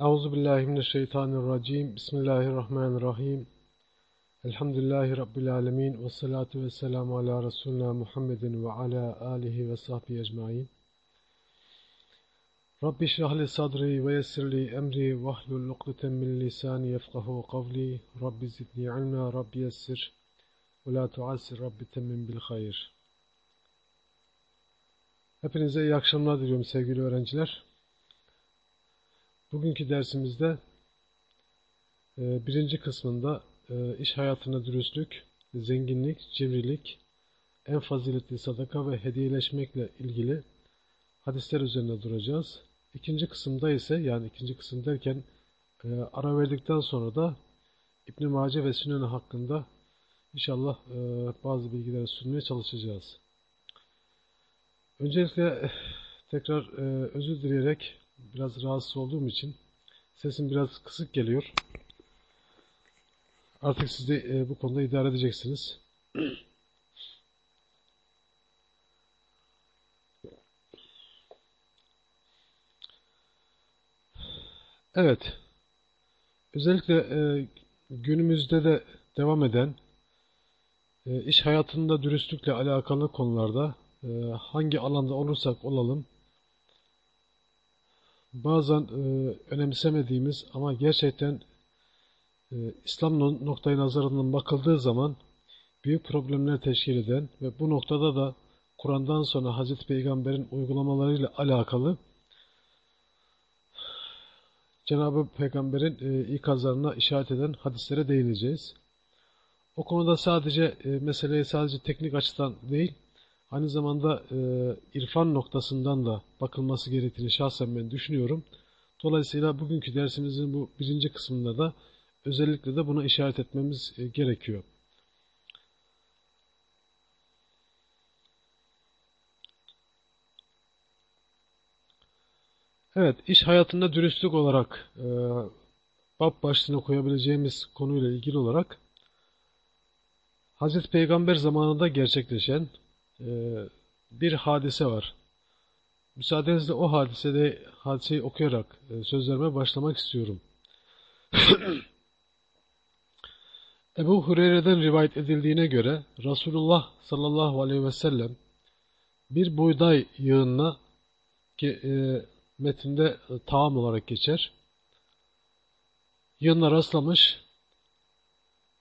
Euzu billahi mineşşeytanirracim. Bismillahirrahmanirrahim. Elhamdülillahi rabbil alamin ve salatu vesselamu ala resulina Muhammedin ve ala alihi ve sahbihi ecmaîn. Rabbi şrah li sadri ve yessir li emri ve hlul ukdeten min lisani yefkahu kavli. Rabbi zidni ilma, Rabbi yessir ve la tuassir, Rabbi temmin bil hayır. Hepinize iyi akşamlar diliyorum sevgili öğrenciler. Bugünkü dersimizde e, birinci kısmında e, iş hayatına dürüstlük, zenginlik, cimrilik, en faziletli sadaka ve hediyeleşmekle ilgili hadisler üzerine duracağız. İkinci kısımda ise yani ikinci kısım derken e, ara verdikten sonra da İbn Mace ve Sünen hakkında inşallah bazı bilgileri sunmaya çalışacağız. Öncelikle tekrar özür dileyerek biraz rahatsız olduğum için sesim biraz kısık geliyor. Artık siz de e, bu konuda idare edeceksiniz. Evet. Özellikle e, günümüzde de devam eden e, iş hayatında dürüstlükle alakalı konularda e, hangi alanda olursak olalım bazen e, önemsemediğimiz ama gerçekten e, İslam noktayı nazarından bakıldığı zaman büyük problemler teşkil eden ve bu noktada da Kur'an'dan sonra Hazreti Peygamber'in uygulamalarıyla alakalı Cenab-ı Peygamber'in e, ikazlarına işaret eden hadislere değineceğiz. O konuda sadece e, meseleye sadece teknik açıdan değil, aynı zamanda e, irfan noktasından da bakılması gerektiğini şahsen ben düşünüyorum. Dolayısıyla bugünkü dersimizin bu birinci kısmında da özellikle de buna işaret etmemiz e, gerekiyor. Evet, iş hayatında dürüstlük olarak e, bab başlığına koyabileceğimiz konuyla ilgili olarak Hazreti Peygamber zamanında gerçekleşen bir hadise var. Müsaadenizle o hadisede hadiseyi okuyarak e, sözlerime başlamak istiyorum. Ebu Hureyre'den rivayet edildiğine göre Resulullah sallallahu aleyhi ve sellem bir buğday yığınına ki e, metinde e, taam olarak geçer. Yığınla rastlamış,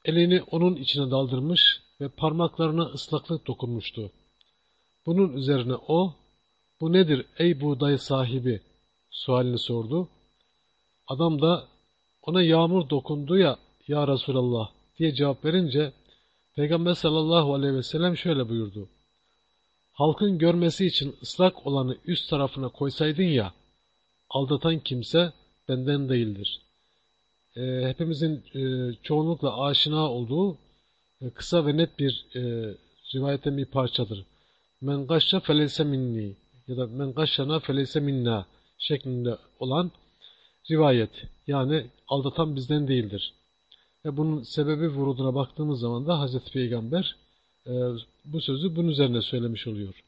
elini onun içine daldırmış ve parmaklarına ıslaklık dokunmuştu. Bunun üzerine o, bu nedir ey buğday sahibi sualini sordu. Adam da ona yağmur dokundu ya ya Resulallah diye cevap verince Peygamber sallallahu aleyhi ve sellem şöyle buyurdu. Halkın görmesi için ıslak olanı üst tarafına koysaydın ya, aldatan kimse benden değildir. E, hepimizin e, çoğunlukla aşina olduğu e, kısa ve net bir e, rivayetten bir parçadır men gaşşa feleyse minni ya da men gaşşana feleyse minna şeklinde olan rivayet. Yani aldatan bizden değildir. Ve bunun sebebi vuruduna baktığımız zaman da Hazreti Peygamber e, bu sözü bunun üzerine söylemiş oluyor.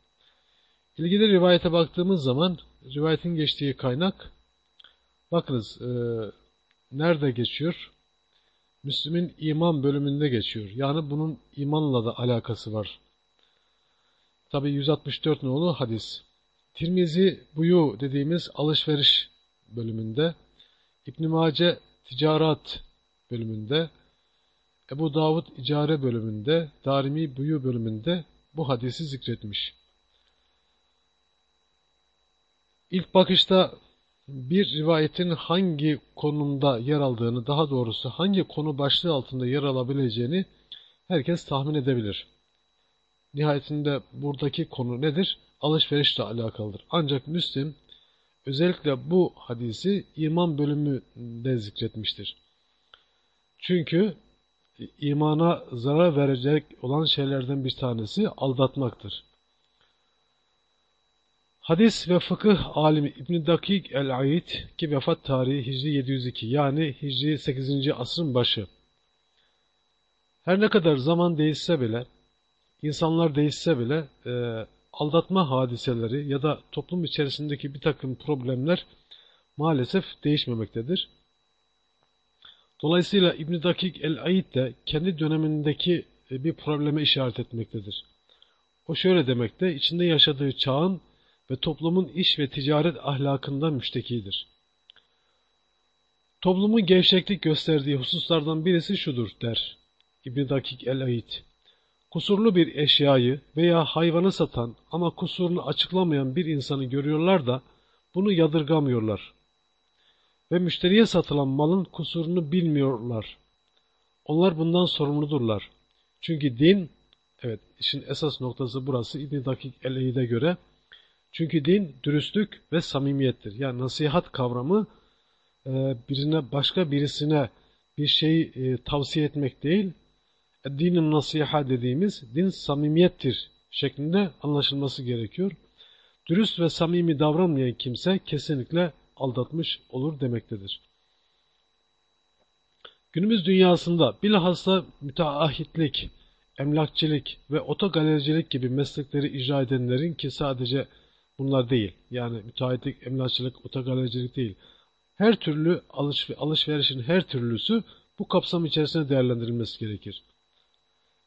İlgili rivayete baktığımız zaman rivayetin geçtiği kaynak bakınız e, nerede geçiyor? Müslüm'ün iman bölümünde geçiyor. Yani bunun imanla da alakası var. Tabi 164 nolu hadis. Tirmizi buyu dediğimiz alışveriş bölümünde, İbn Mace ticaret bölümünde, Ebu Davud icare bölümünde, Darimi buyu bölümünde bu hadisi zikretmiş. İlk bakışta bir rivayetin hangi konumda yer aldığını, daha doğrusu hangi konu başlığı altında yer alabileceğini herkes tahmin edebilir. Nihayetinde buradaki konu nedir? Alışverişle alakalıdır. Ancak Müslim özellikle bu hadisi iman bölümünde zikretmiştir. Çünkü imana zarar verecek olan şeylerden bir tanesi aldatmaktır. Hadis ve fıkıh alimi İbn Dakik el-Aid ki vefat tarihi Hicri 702 yani Hicri 8. asrın başı. Her ne kadar zaman değişse bile insanlar değişse bile e, aldatma hadiseleri ya da toplum içerisindeki bir takım problemler maalesef değişmemektedir. Dolayısıyla İbn Dakik el-Aid de kendi dönemindeki e, bir probleme işaret etmektedir. O şöyle demekte, içinde yaşadığı çağın ve toplumun iş ve ticaret ahlakından müştekidir. Toplumun gevşeklik gösterdiği hususlardan birisi şudur der İbn Dakik el-Aid. Kusurlu bir eşyayı veya hayvanı satan ama kusurunu açıklamayan bir insanı görüyorlar da bunu yadırgamıyorlar. Ve müşteriye satılan malın kusurunu bilmiyorlar. Onlar bundan sorumludurlar. Çünkü din, evet işin esas noktası burası İbn Dakik el-Aid'e göre. Çünkü din dürüstlük ve samimiyettir. Yani nasihat kavramı e, birine başka birisine bir şey e, tavsiye etmek değil, dinin nasiha dediğimiz din samimiyettir şeklinde anlaşılması gerekiyor. Dürüst ve samimi davranmayan kimse kesinlikle aldatmış olur demektedir. Günümüz dünyasında bilhassa müteahhitlik, emlakçılık ve otogalericilik gibi meslekleri icra edenlerin ki sadece bunlar değil, yani müteahhitlik, emlakçılık, otogalericilik değil, her türlü alış alışverişin her türlüsü bu kapsam içerisinde değerlendirilmesi gerekir.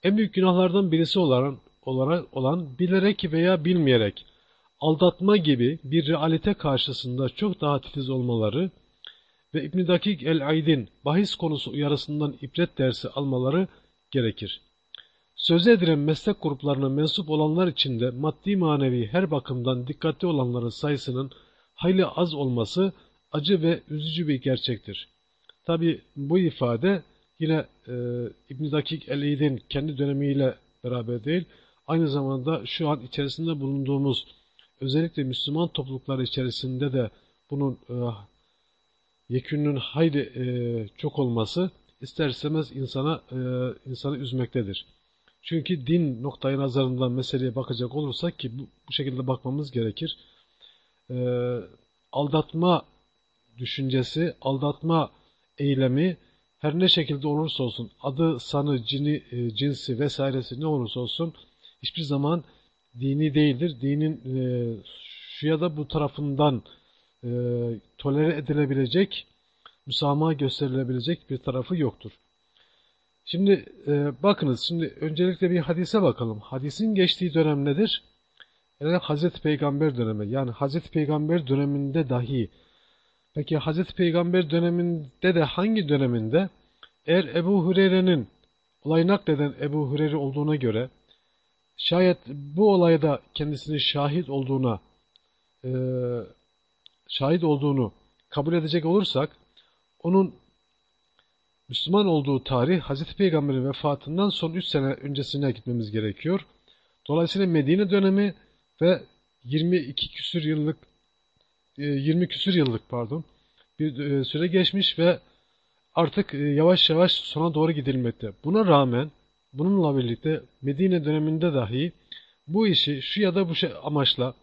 En büyük günahlardan birisi olan, olarak olan bilerek veya bilmeyerek aldatma gibi bir realite karşısında çok daha titiz olmaları ve İbn Dakik el-Ayd'in bahis konusu uyarısından ibret dersi almaları gerekir. Söz edilen meslek gruplarına mensup olanlar içinde maddi manevi her bakımdan dikkatli olanların sayısının hayli az olması acı ve üzücü bir gerçektir. Tabi bu ifade yine e, İbn Dakik el-İd'in kendi dönemiyle beraber değil, aynı zamanda şu an içerisinde bulunduğumuz özellikle Müslüman toplulukları içerisinde de bunun e, yekünün hayli e, çok olması ister istemez insana e, insanı üzmektedir. Çünkü din noktayı nazarından meseleye bakacak olursak ki bu, bu şekilde bakmamız gerekir. E, aldatma düşüncesi, aldatma eylemi her ne şekilde olursa olsun, adı, sanı, cini, e, cinsi vesairesi ne olursa olsun hiçbir zaman dini değildir. Dinin e, şu ya da bu tarafından e, tolere edilebilecek, müsamaha gösterilebilecek bir tarafı yoktur. Şimdi e, bakınız, şimdi öncelikle bir hadise bakalım. Hadisin geçtiği dönem nedir? Yani Hazreti Peygamber dönemi. Yani Hazreti Peygamber döneminde dahi Peki Hazreti Peygamber döneminde de hangi döneminde? Eğer Ebu Hureyre'nin olayı nakleden Ebu Hureyre olduğuna göre şayet bu olayda kendisinin şahit olduğuna e, şahit olduğunu kabul edecek olursak onun Müslüman olduğu tarih Hazreti Peygamber'in vefatından son 3 sene öncesine gitmemiz gerekiyor. Dolayısıyla Medine dönemi ve 22 küsür yıllık 20 e, küsür yıllık pardon bir e, süre geçmiş ve artık e, yavaş yavaş sona doğru gidilmekte. Buna rağmen bununla birlikte Medine döneminde dahi bu işi şu ya da bu şey amaçla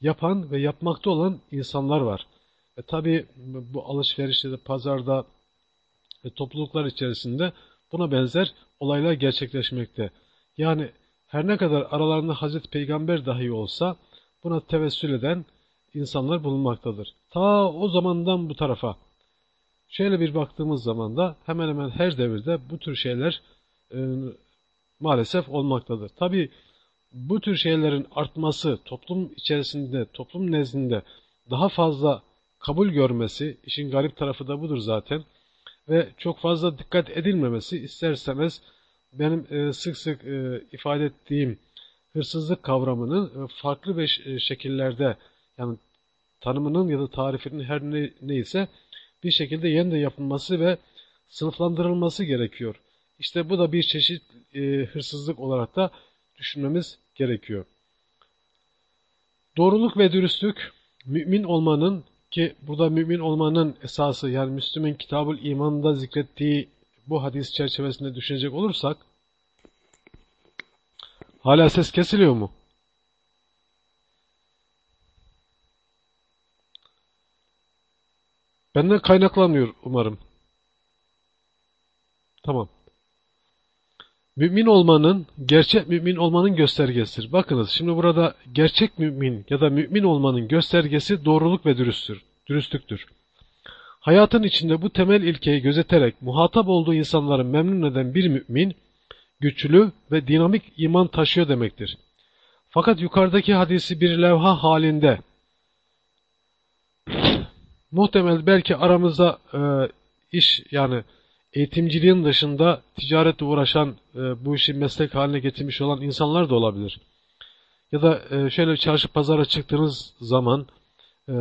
yapan ve yapmakta olan insanlar var. E tabi bu alışverişte de pazarda ve topluluklar içerisinde buna benzer olaylar gerçekleşmekte. Yani her ne kadar aralarında Hazreti Peygamber dahi olsa buna tevessül eden insanlar bulunmaktadır. Ta o zamandan bu tarafa şöyle bir baktığımız zaman da hemen hemen her devirde bu tür şeyler e, maalesef olmaktadır. Tabi bu tür şeylerin artması toplum içerisinde, toplum nezdinde daha fazla kabul görmesi, işin garip tarafı da budur zaten ve çok fazla dikkat edilmemesi isterseniz benim e, sık sık e, ifade ettiğim hırsızlık kavramının e, farklı bir e, şekillerde yani tanımının ya da tarifinin her ne, neyse bir şekilde yeniden yapılması ve sınıflandırılması gerekiyor. İşte bu da bir çeşit e, hırsızlık olarak da düşünmemiz gerekiyor. Doğruluk ve dürüstlük mümin olmanın ki burada mümin olmanın esası yani Müslüman kitabul imanında zikrettiği bu hadis çerçevesinde düşünecek olursak hala ses kesiliyor mu? Benden kaynaklanmıyor umarım. Tamam. Mümin olmanın, gerçek mümin olmanın göstergesidir. Bakınız şimdi burada gerçek mümin ya da mümin olmanın göstergesi doğruluk ve dürüsttür, dürüstlüktür. Hayatın içinde bu temel ilkeyi gözeterek muhatap olduğu insanları memnun eden bir mümin, güçlü ve dinamik iman taşıyor demektir. Fakat yukarıdaki hadisi bir levha halinde muhtemel belki aramızda e, iş yani eğitimciliğin dışında ticaretle uğraşan e, bu işi meslek haline getirmiş olan insanlar da olabilir. Ya da e, şöyle çarşı pazara çıktığınız zaman e,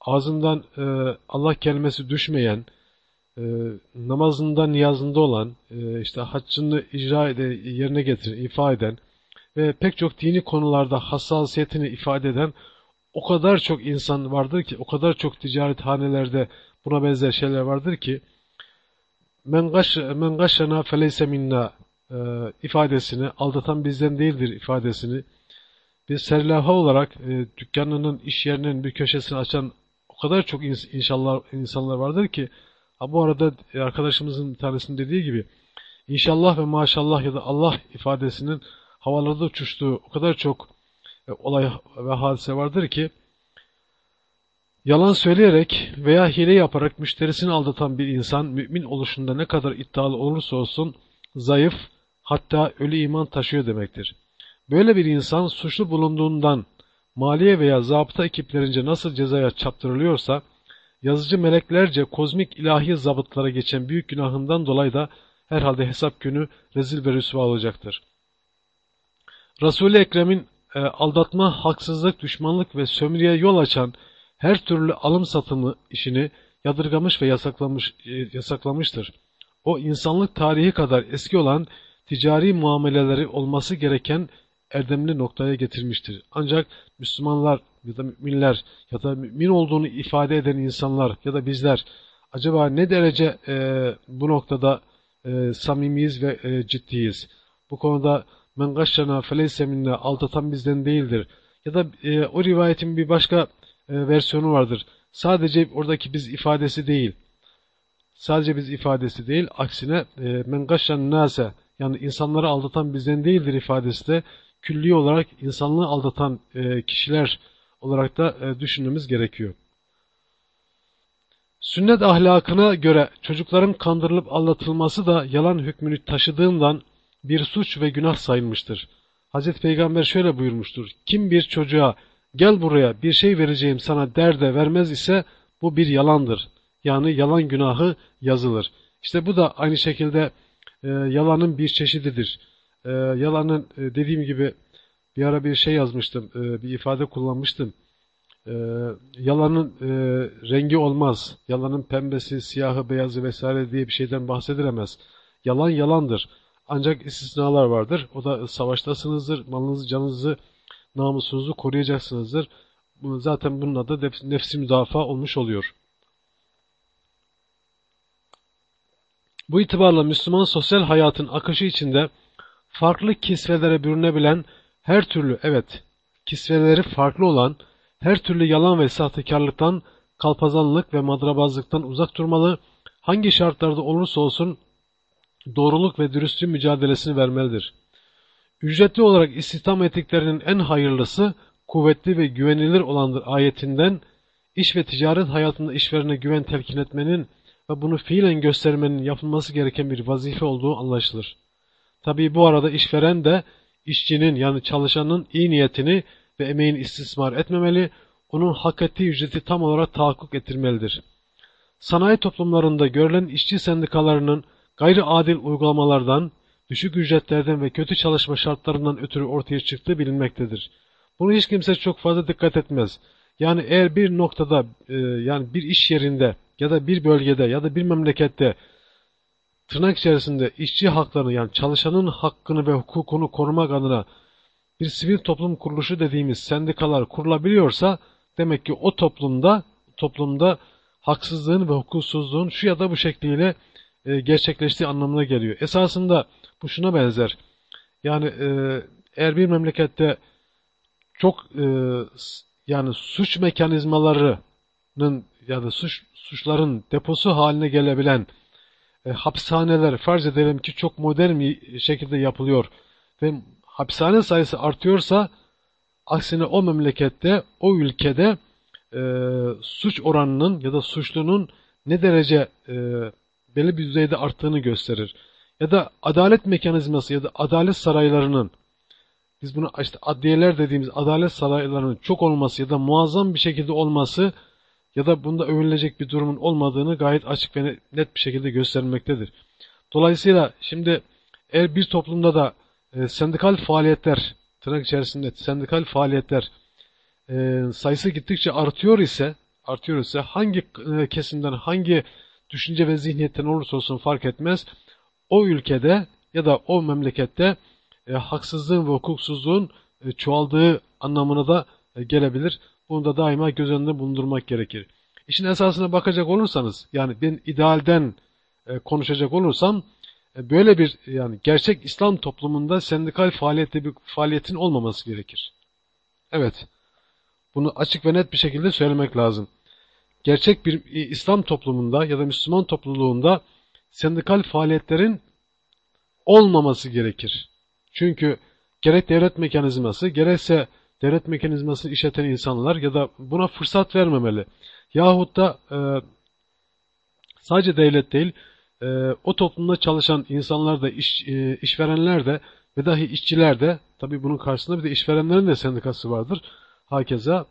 ağzından e, Allah kelimesi düşmeyen, e, namazında, niyazında olan, e, işte haccını icra ede, yerine getiren, ifade eden ve pek çok dini konularda hassasiyetini ifade eden o kadar çok insan vardır ki, o kadar çok ticarethanelerde buna benzer şeyler vardır ki, men, gaş, men gaşşena feleyse minna e, ifadesini, aldatan bizden değildir ifadesini, bir serlaha olarak e, dükkanının, iş yerinin bir köşesini açan o kadar çok inşallah insanlar vardır ki, ha bu arada arkadaşımızın bir tanesinin dediği gibi, inşallah ve maşallah ya da Allah ifadesinin havalarda uçuştuğu o kadar çok e, olay ve hadise vardır ki, Yalan söyleyerek veya hile yaparak müşterisini aldatan bir insan mümin oluşunda ne kadar iddialı olursa olsun zayıf hatta ölü iman taşıyor demektir. Böyle bir insan suçlu bulunduğundan maliye veya zabıta ekiplerince nasıl cezaya çaptırılıyorsa yazıcı meleklerce kozmik ilahi zabıtlara geçen büyük günahından dolayı da herhalde hesap günü rezil ve rüsva olacaktır. Resul-i Ekrem'in e, aldatma, haksızlık, düşmanlık ve sömürüye yol açan her türlü alım satımı işini yadırgamış ve yasaklamış, e, yasaklamıştır. O insanlık tarihi kadar eski olan ticari muameleleri olması gereken erdemli noktaya getirmiştir. Ancak Müslümanlar ya da müminler ya da mümin olduğunu ifade eden insanlar ya da bizler acaba ne derece e, bu noktada e, samimiyiz ve e, ciddiyiz? Bu konuda men gaşşana feleyse minne aldatan bizden değildir. Ya da e, o rivayetin bir başka e, versiyonu vardır. Sadece oradaki biz ifadesi değil. Sadece biz ifadesi değil. Aksine e, men gaşşan nase yani insanları aldatan bizden değildir ifadesi de külli olarak insanlığı aldatan e, kişiler olarak da e, düşünmemiz gerekiyor. Sünnet ahlakına göre çocukların kandırılıp aldatılması da yalan hükmünü taşıdığından bir suç ve günah sayılmıştır. Hazreti Peygamber şöyle buyurmuştur. Kim bir çocuğa gel buraya bir şey vereceğim sana derde vermez ise bu bir yalandır. Yani yalan günahı yazılır. İşte bu da aynı şekilde e, yalanın bir çeşididir. E, yalanın e, dediğim gibi bir ara bir şey yazmıştım, e, bir ifade kullanmıştım. E, yalanın e, rengi olmaz. Yalanın pembesi, siyahı, beyazı vesaire diye bir şeyden bahsedilemez. Yalan yalandır. Ancak istisnalar vardır. O da savaştasınızdır. Malınızı, canınızı, namusunuzu koruyacaksınızdır. Zaten bunun adı nefsi müdafaa olmuş oluyor. Bu itibarla Müslüman sosyal hayatın akışı içinde farklı kisvelere bürünebilen her türlü, evet, kisveleri farklı olan her türlü yalan ve sahtekarlıktan, kalpazanlık ve madrabazlıktan uzak durmalı, hangi şartlarda olursa olsun doğruluk ve dürüstlüğün mücadelesini vermelidir. Ücretli olarak istihdam ettiklerinin en hayırlısı, kuvvetli ve güvenilir olandır ayetinden, iş ve ticaret hayatında işverene güven telkin etmenin ve bunu fiilen göstermenin yapılması gereken bir vazife olduğu anlaşılır. Tabi bu arada işveren de işçinin yani çalışanın iyi niyetini ve emeğini istismar etmemeli, onun hak ettiği ücreti tam olarak tahakkuk ettirmelidir. Sanayi toplumlarında görülen işçi sendikalarının gayri adil uygulamalardan, düşük ücretlerden ve kötü çalışma şartlarından ötürü ortaya çıktığı bilinmektedir. Bunu hiç kimse çok fazla dikkat etmez. Yani eğer bir noktada, e, yani bir iş yerinde ya da bir bölgede ya da bir memlekette tırnak içerisinde işçi haklarını yani çalışanın hakkını ve hukukunu korumak adına bir sivil toplum kuruluşu dediğimiz sendikalar kurulabiliyorsa demek ki o toplumda toplumda haksızlığın ve hukuksuzluğun şu ya da bu şekliyle e, gerçekleştiği anlamına geliyor. Esasında bu şuna benzer. Yani e, eğer bir memlekette çok e, yani suç mekanizmalarının ya da suç suçların deposu haline gelebilen e, hapishaneler farz edelim ki çok modern bir şekilde yapılıyor ve hapishane sayısı artıyorsa aksine o memlekette, o ülkede e, suç oranının ya da suçlunun ne derece e, belli bir düzeyde arttığını gösterir. Ya da adalet mekanizması ya da adalet saraylarının biz bunu işte adliyeler dediğimiz adalet saraylarının çok olması ya da muazzam bir şekilde olması ya da bunda övünülecek bir durumun olmadığını gayet açık ve net bir şekilde göstermektedir. Dolayısıyla şimdi eğer bir toplumda da e, sendikal faaliyetler, tırnak içerisinde sendikal faaliyetler e, sayısı gittikçe artıyor ise, artıyor ise hangi e, kesimden, hangi düşünce ve zihniyetten olursa olsun fark etmez, o ülkede ya da o memlekette e, haksızlığın ve hukuksuzluğun e, çoğaldığı anlamına da e, gelebilir. Bunu da daima göz önünde bulundurmak gerekir. İşin esasına bakacak olursanız, yani ben idealden e, konuşacak olursam, e, böyle bir yani gerçek İslam toplumunda sendikal faaliyette bir faaliyetin olmaması gerekir. Evet, bunu açık ve net bir şekilde söylemek lazım. Gerçek bir İslam toplumunda ya da Müslüman topluluğunda sendikal faaliyetlerin olmaması gerekir. Çünkü gerek devlet mekanizması gerekse devlet mekanizması işleten insanlar ya da buna fırsat vermemeli. Yahut da e, sadece devlet değil, e, o toplumda çalışan insanlar da, iş, e, işverenler de ve dahi işçiler de, tabi bunun karşısında bir de işverenlerin de sendikası vardır. Hakeza.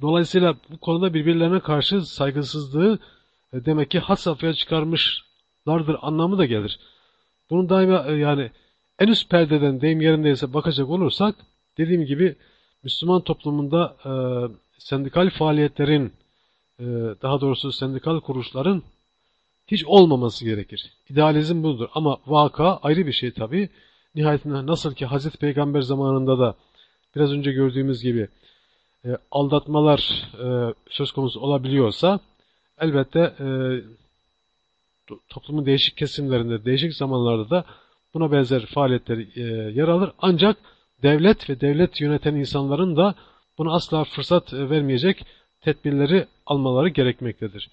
Dolayısıyla bu konuda birbirlerine karşı saygısızlığı e, demek ki had safhaya çıkarmışlardır anlamı da gelir. Bunun daima e, yani en üst perdeden deyim yerindeyse bakacak olursak dediğim gibi Müslüman toplumunda e, sendikal faaliyetlerin e, daha doğrusu sendikal kuruluşların hiç olmaması gerekir. İdealizm budur ama vaka ayrı bir şey tabi. Nihayetinde nasıl ki Hazreti Peygamber zamanında da biraz önce gördüğümüz gibi e, aldatmalar e, söz konusu olabiliyorsa elbette e, toplumun değişik kesimlerinde, değişik zamanlarda da buna benzer faaliyetler e, yer alır. Ancak devlet ve devlet yöneten insanların da buna asla fırsat e, vermeyecek tedbirleri almaları gerekmektedir.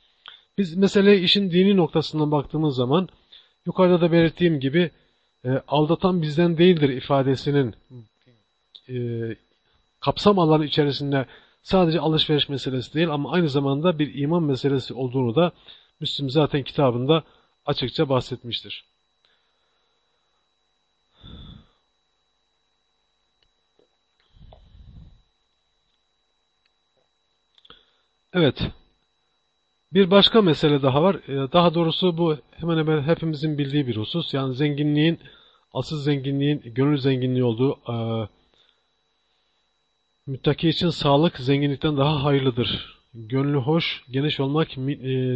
Biz meseleye işin dini noktasından baktığımız zaman yukarıda da belirttiğim gibi e, aldatan bizden değildir ifadesinin e, kapsam alanı içerisinde sadece alışveriş meselesi değil ama aynı zamanda bir iman meselesi olduğunu da Müslüm zaten kitabında açıkça bahsetmiştir. Evet. Bir başka mesele daha var. Ee, daha doğrusu bu hemen hemen hepimizin bildiği bir husus. Yani zenginliğin, asıl zenginliğin gönül zenginliği olduğu e, müttaki için sağlık zenginlikten daha hayırlıdır. Gönlü hoş, geniş olmak e,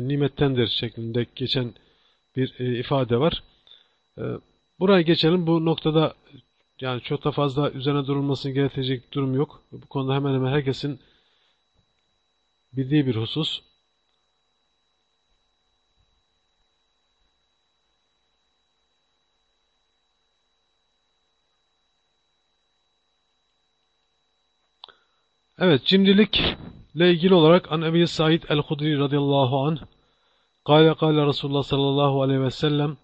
nimettendir şeklinde geçen bir e, ifade var. Buraya geçelim. Bu noktada yani çok da fazla üzerine durulmasını gerektirecek durum yok. Bu konuda hemen hemen herkesin bildiği bir husus. Evet, cimrilikle ilgili olarak An Ebi Said el-Hudri radıyallahu anh Kale kale Resulullah sallallahu aleyhi ve sellem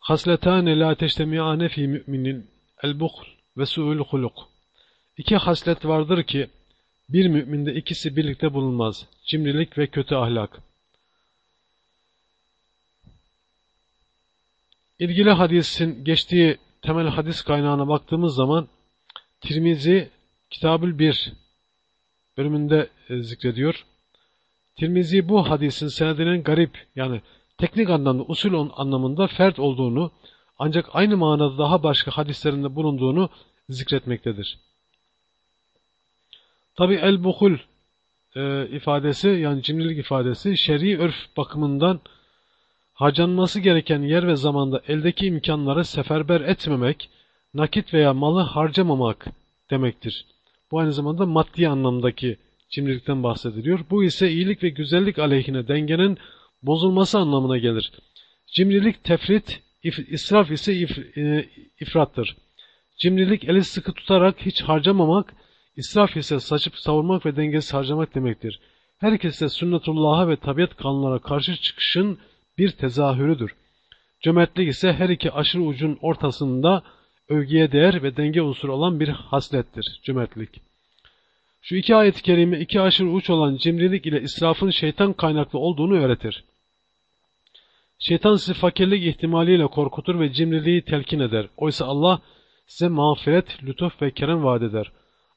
Hasletane la teştemi'ane fi müminin el-buhl ve su'ul huluk İki haslet vardır ki bir müminde ikisi birlikte bulunmaz. Cimrilik ve kötü ahlak. İlgili hadisin geçtiği temel hadis kaynağına baktığımız zaman Tirmizi Kitabül 1 bölümünde e, zikrediyor. Tirmizi bu hadisin senedinin garip yani teknik anlamda usul anlamında fert olduğunu ancak aynı manada daha başka hadislerinde bulunduğunu zikretmektedir. Tabi el-buhul e, ifadesi yani cimrilik ifadesi şer'i örf bakımından harcanması gereken yer ve zamanda eldeki imkanları seferber etmemek, nakit veya malı harcamamak demektir. Bu aynı zamanda maddi anlamdaki cimrilikten bahsediliyor. Bu ise iyilik ve güzellik aleyhine dengenin bozulması anlamına gelir. Cimrilik tefrit, israf ise if, e, ifrattır. Cimrilik eli sıkı tutarak hiç harcamamak, İsraf ise saçıp savurmak ve dengesiz harcamak demektir. Herkese sünnetullah'a ve tabiat kanunlara karşı çıkışın bir tezahürüdür. Cömertlik ise her iki aşırı ucun ortasında övgüye değer ve denge unsuru olan bir haslettir. Cömertlik. Şu iki ayet-i kerime iki aşırı uç olan cimrilik ile israfın şeytan kaynaklı olduğunu öğretir. Şeytan sizi fakirlik ihtimaliyle korkutur ve cimriliği telkin eder. Oysa Allah size mağfiret, lütuf ve kerem vaat eder.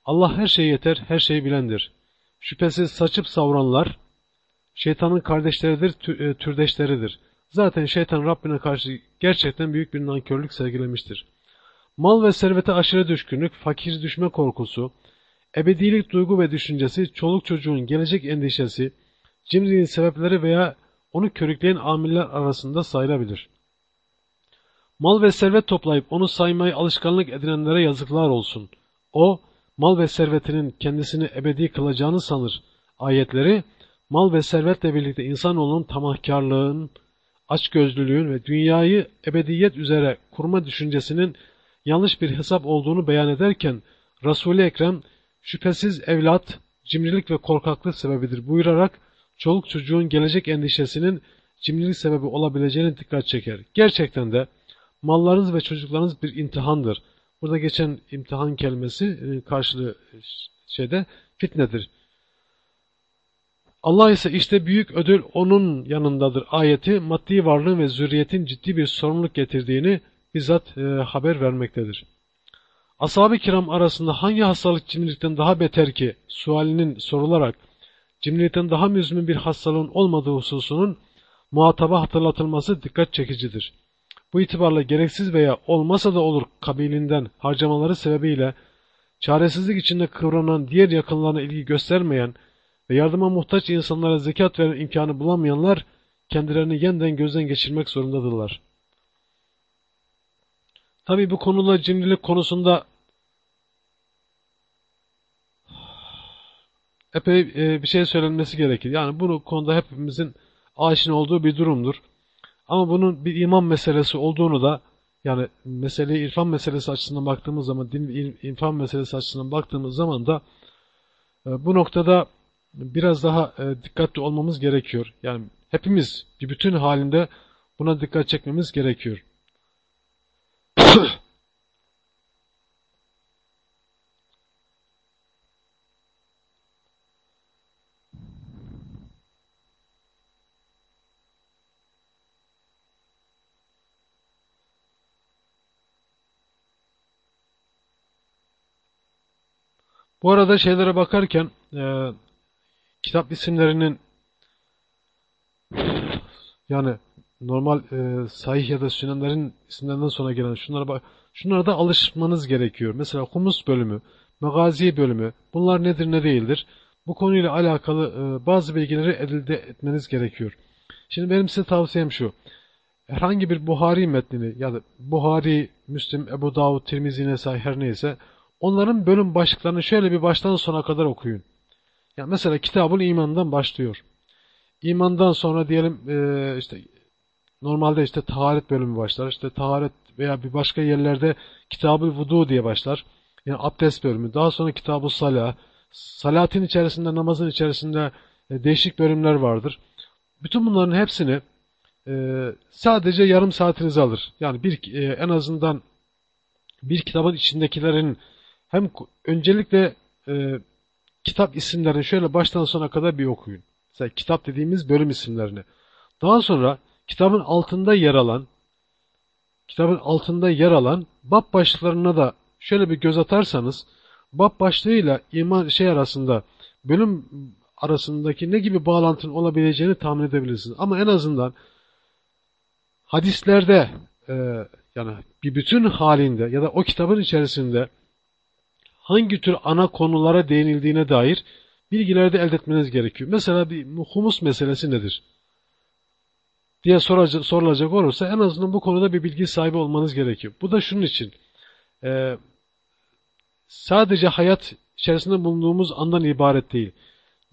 Allah her şeye yeter, her şeyi bilendir. Şüphesiz saçıp savranlar, şeytanın kardeşleridir, e, türdeşleridir. Zaten şeytan Rabbine karşı gerçekten büyük bir nankörlük sergilemiştir. Mal ve servete aşırı düşkünlük, fakir düşme korkusu, ebedilik duygu ve düşüncesi, çoluk çocuğun gelecek endişesi, cimriliğin sebepleri veya onu körükleyen amiller arasında sayılabilir. Mal ve servet toplayıp onu saymayı alışkanlık edinenlere yazıklar olsun. O, mal ve servetinin kendisini ebedi kılacağını sanır. Ayetleri, mal ve servetle birlikte insanoğlunun tamahkarlığın, açgözlülüğün ve dünyayı ebediyet üzere kurma düşüncesinin yanlış bir hesap olduğunu beyan ederken, Resul-i Ekrem, şüphesiz evlat, cimrilik ve korkaklık sebebidir buyurarak, çoluk çocuğun gelecek endişesinin cimrilik sebebi olabileceğine dikkat çeker. Gerçekten de mallarınız ve çocuklarınız bir imtihandır. Burada geçen imtihan kelimesi e, karşılığı e, şeyde fitnedir. Allah ise işte büyük ödül onun yanındadır ayeti maddi varlığın ve zürriyetin ciddi bir sorumluluk getirdiğini bizzat e, haber vermektedir. Ashab-ı kiram arasında hangi hastalık cimrilikten daha beter ki sualinin sorularak cimrilikten daha müzmin bir hastalığın olmadığı hususunun muhataba hatırlatılması dikkat çekicidir. Bu itibarla gereksiz veya olmasa da olur kabilinden harcamaları sebebiyle çaresizlik içinde kıvranan diğer yakınlarına ilgi göstermeyen ve yardıma muhtaç insanlara zekat veren imkanı bulamayanlar kendilerini yeniden gözden geçirmek zorundadırlar. Tabi bu konuda cimrilik konusunda epey e, bir şey söylenmesi gerekir. Yani bunu konuda hepimizin aşina olduğu bir durumdur. Ama bunun bir iman meselesi olduğunu da yani meseleyi irfan meselesi açısından baktığımız zaman, din irfan meselesi açısından baktığımız zaman da e, bu noktada biraz daha e, dikkatli olmamız gerekiyor. Yani hepimiz bir bütün halinde buna dikkat çekmemiz gerekiyor. Bu arada şeylere bakarken e, kitap isimlerinin yani normal e, sahih ya da sünenlerin isimlerinden sonra gelen şunlara bak şunlara da alışmanız gerekiyor. Mesela humus bölümü, megazi bölümü bunlar nedir ne değildir? Bu konuyla alakalı e, bazı bilgileri elde etmeniz gerekiyor. Şimdi benim size tavsiyem şu. Herhangi bir Buhari metnini ya da Buhari, Müslim, Ebu Davud, Tirmizi, Nesai her neyse onların bölüm başlıklarını şöyle bir baştan sona kadar okuyun. Yani mesela kitabın imandan başlıyor. İmandan sonra diyelim e, işte normalde işte taharet bölümü başlar. İşte taharet veya bir başka yerlerde kitabı vudu diye başlar. Yani abdest bölümü. Daha sonra kitabı salah. Salatin içerisinde, namazın içerisinde e, değişik bölümler vardır. Bütün bunların hepsini e, sadece yarım saatiniz alır. Yani bir e, en azından bir kitabın içindekilerin hem öncelikle e, kitap isimlerini şöyle baştan sona kadar bir okuyun. Mesela kitap dediğimiz bölüm isimlerini. Daha sonra kitabın altında yer alan kitabın altında yer alan bab başlıklarına da şöyle bir göz atarsanız bab başlığıyla iman şey arasında bölüm arasındaki ne gibi bağlantının olabileceğini tahmin edebilirsiniz. Ama en azından hadislerde e, yani bir bütün halinde ya da o kitabın içerisinde hangi tür ana konulara değinildiğine dair bilgileri de elde etmeniz gerekiyor. Mesela bir humus meselesi nedir? Diye soracak, sorulacak olursa en azından bu konuda bir bilgi sahibi olmanız gerekiyor. Bu da şunun için e, sadece hayat içerisinde bulunduğumuz andan ibaret değil.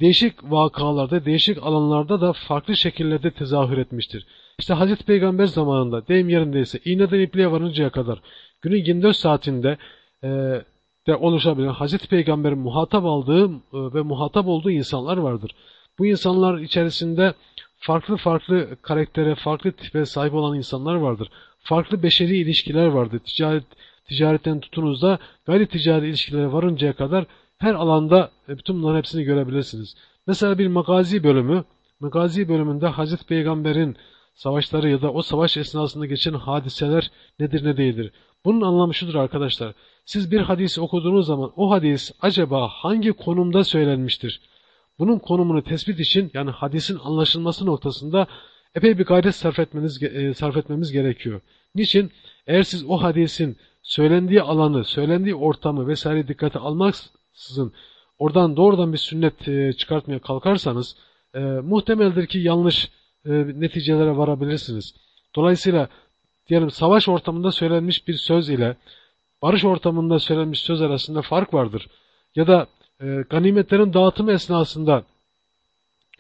Değişik vakalarda, değişik alanlarda da farklı şekillerde tezahür etmiştir. İşte Hazreti Peygamber zamanında deyim yerindeyse iğneden ipliğe varıncaya kadar günün 24 saatinde e, de oluşabilen Hazreti Peygamber'in muhatap aldığı e, ve muhatap olduğu insanlar vardır. Bu insanlar içerisinde farklı farklı karaktere, farklı tipe sahip olan insanlar vardır. Farklı beşeri ilişkiler vardır. Ticaret, ticaretten tutunuz da gayri ticari ilişkilere varıncaya kadar her alanda e, bütün bunların hepsini görebilirsiniz. Mesela bir magazi bölümü, magazi bölümünde Hazreti Peygamber'in savaşları ya da o savaş esnasında geçen hadiseler nedir ne değildir. Bunun anlamı şudur arkadaşlar. Siz bir hadisi okuduğunuz zaman o hadis acaba hangi konumda söylenmiştir? Bunun konumunu tespit için yani hadisin anlaşılması noktasında epey bir gayret sarf etmeniz, e, sarf etmemiz gerekiyor. Niçin? Eğer siz o hadisin söylendiği alanı, söylendiği ortamı vesaire dikkate almaksızın oradan doğrudan bir sünnet e, çıkartmaya kalkarsanız e, muhtemeldir ki yanlış e, neticelere varabilirsiniz. Dolayısıyla diyelim savaş ortamında söylenmiş bir söz ile barış ortamında söylenmiş söz arasında fark vardır. Ya da e, ganimetlerin dağıtımı esnasında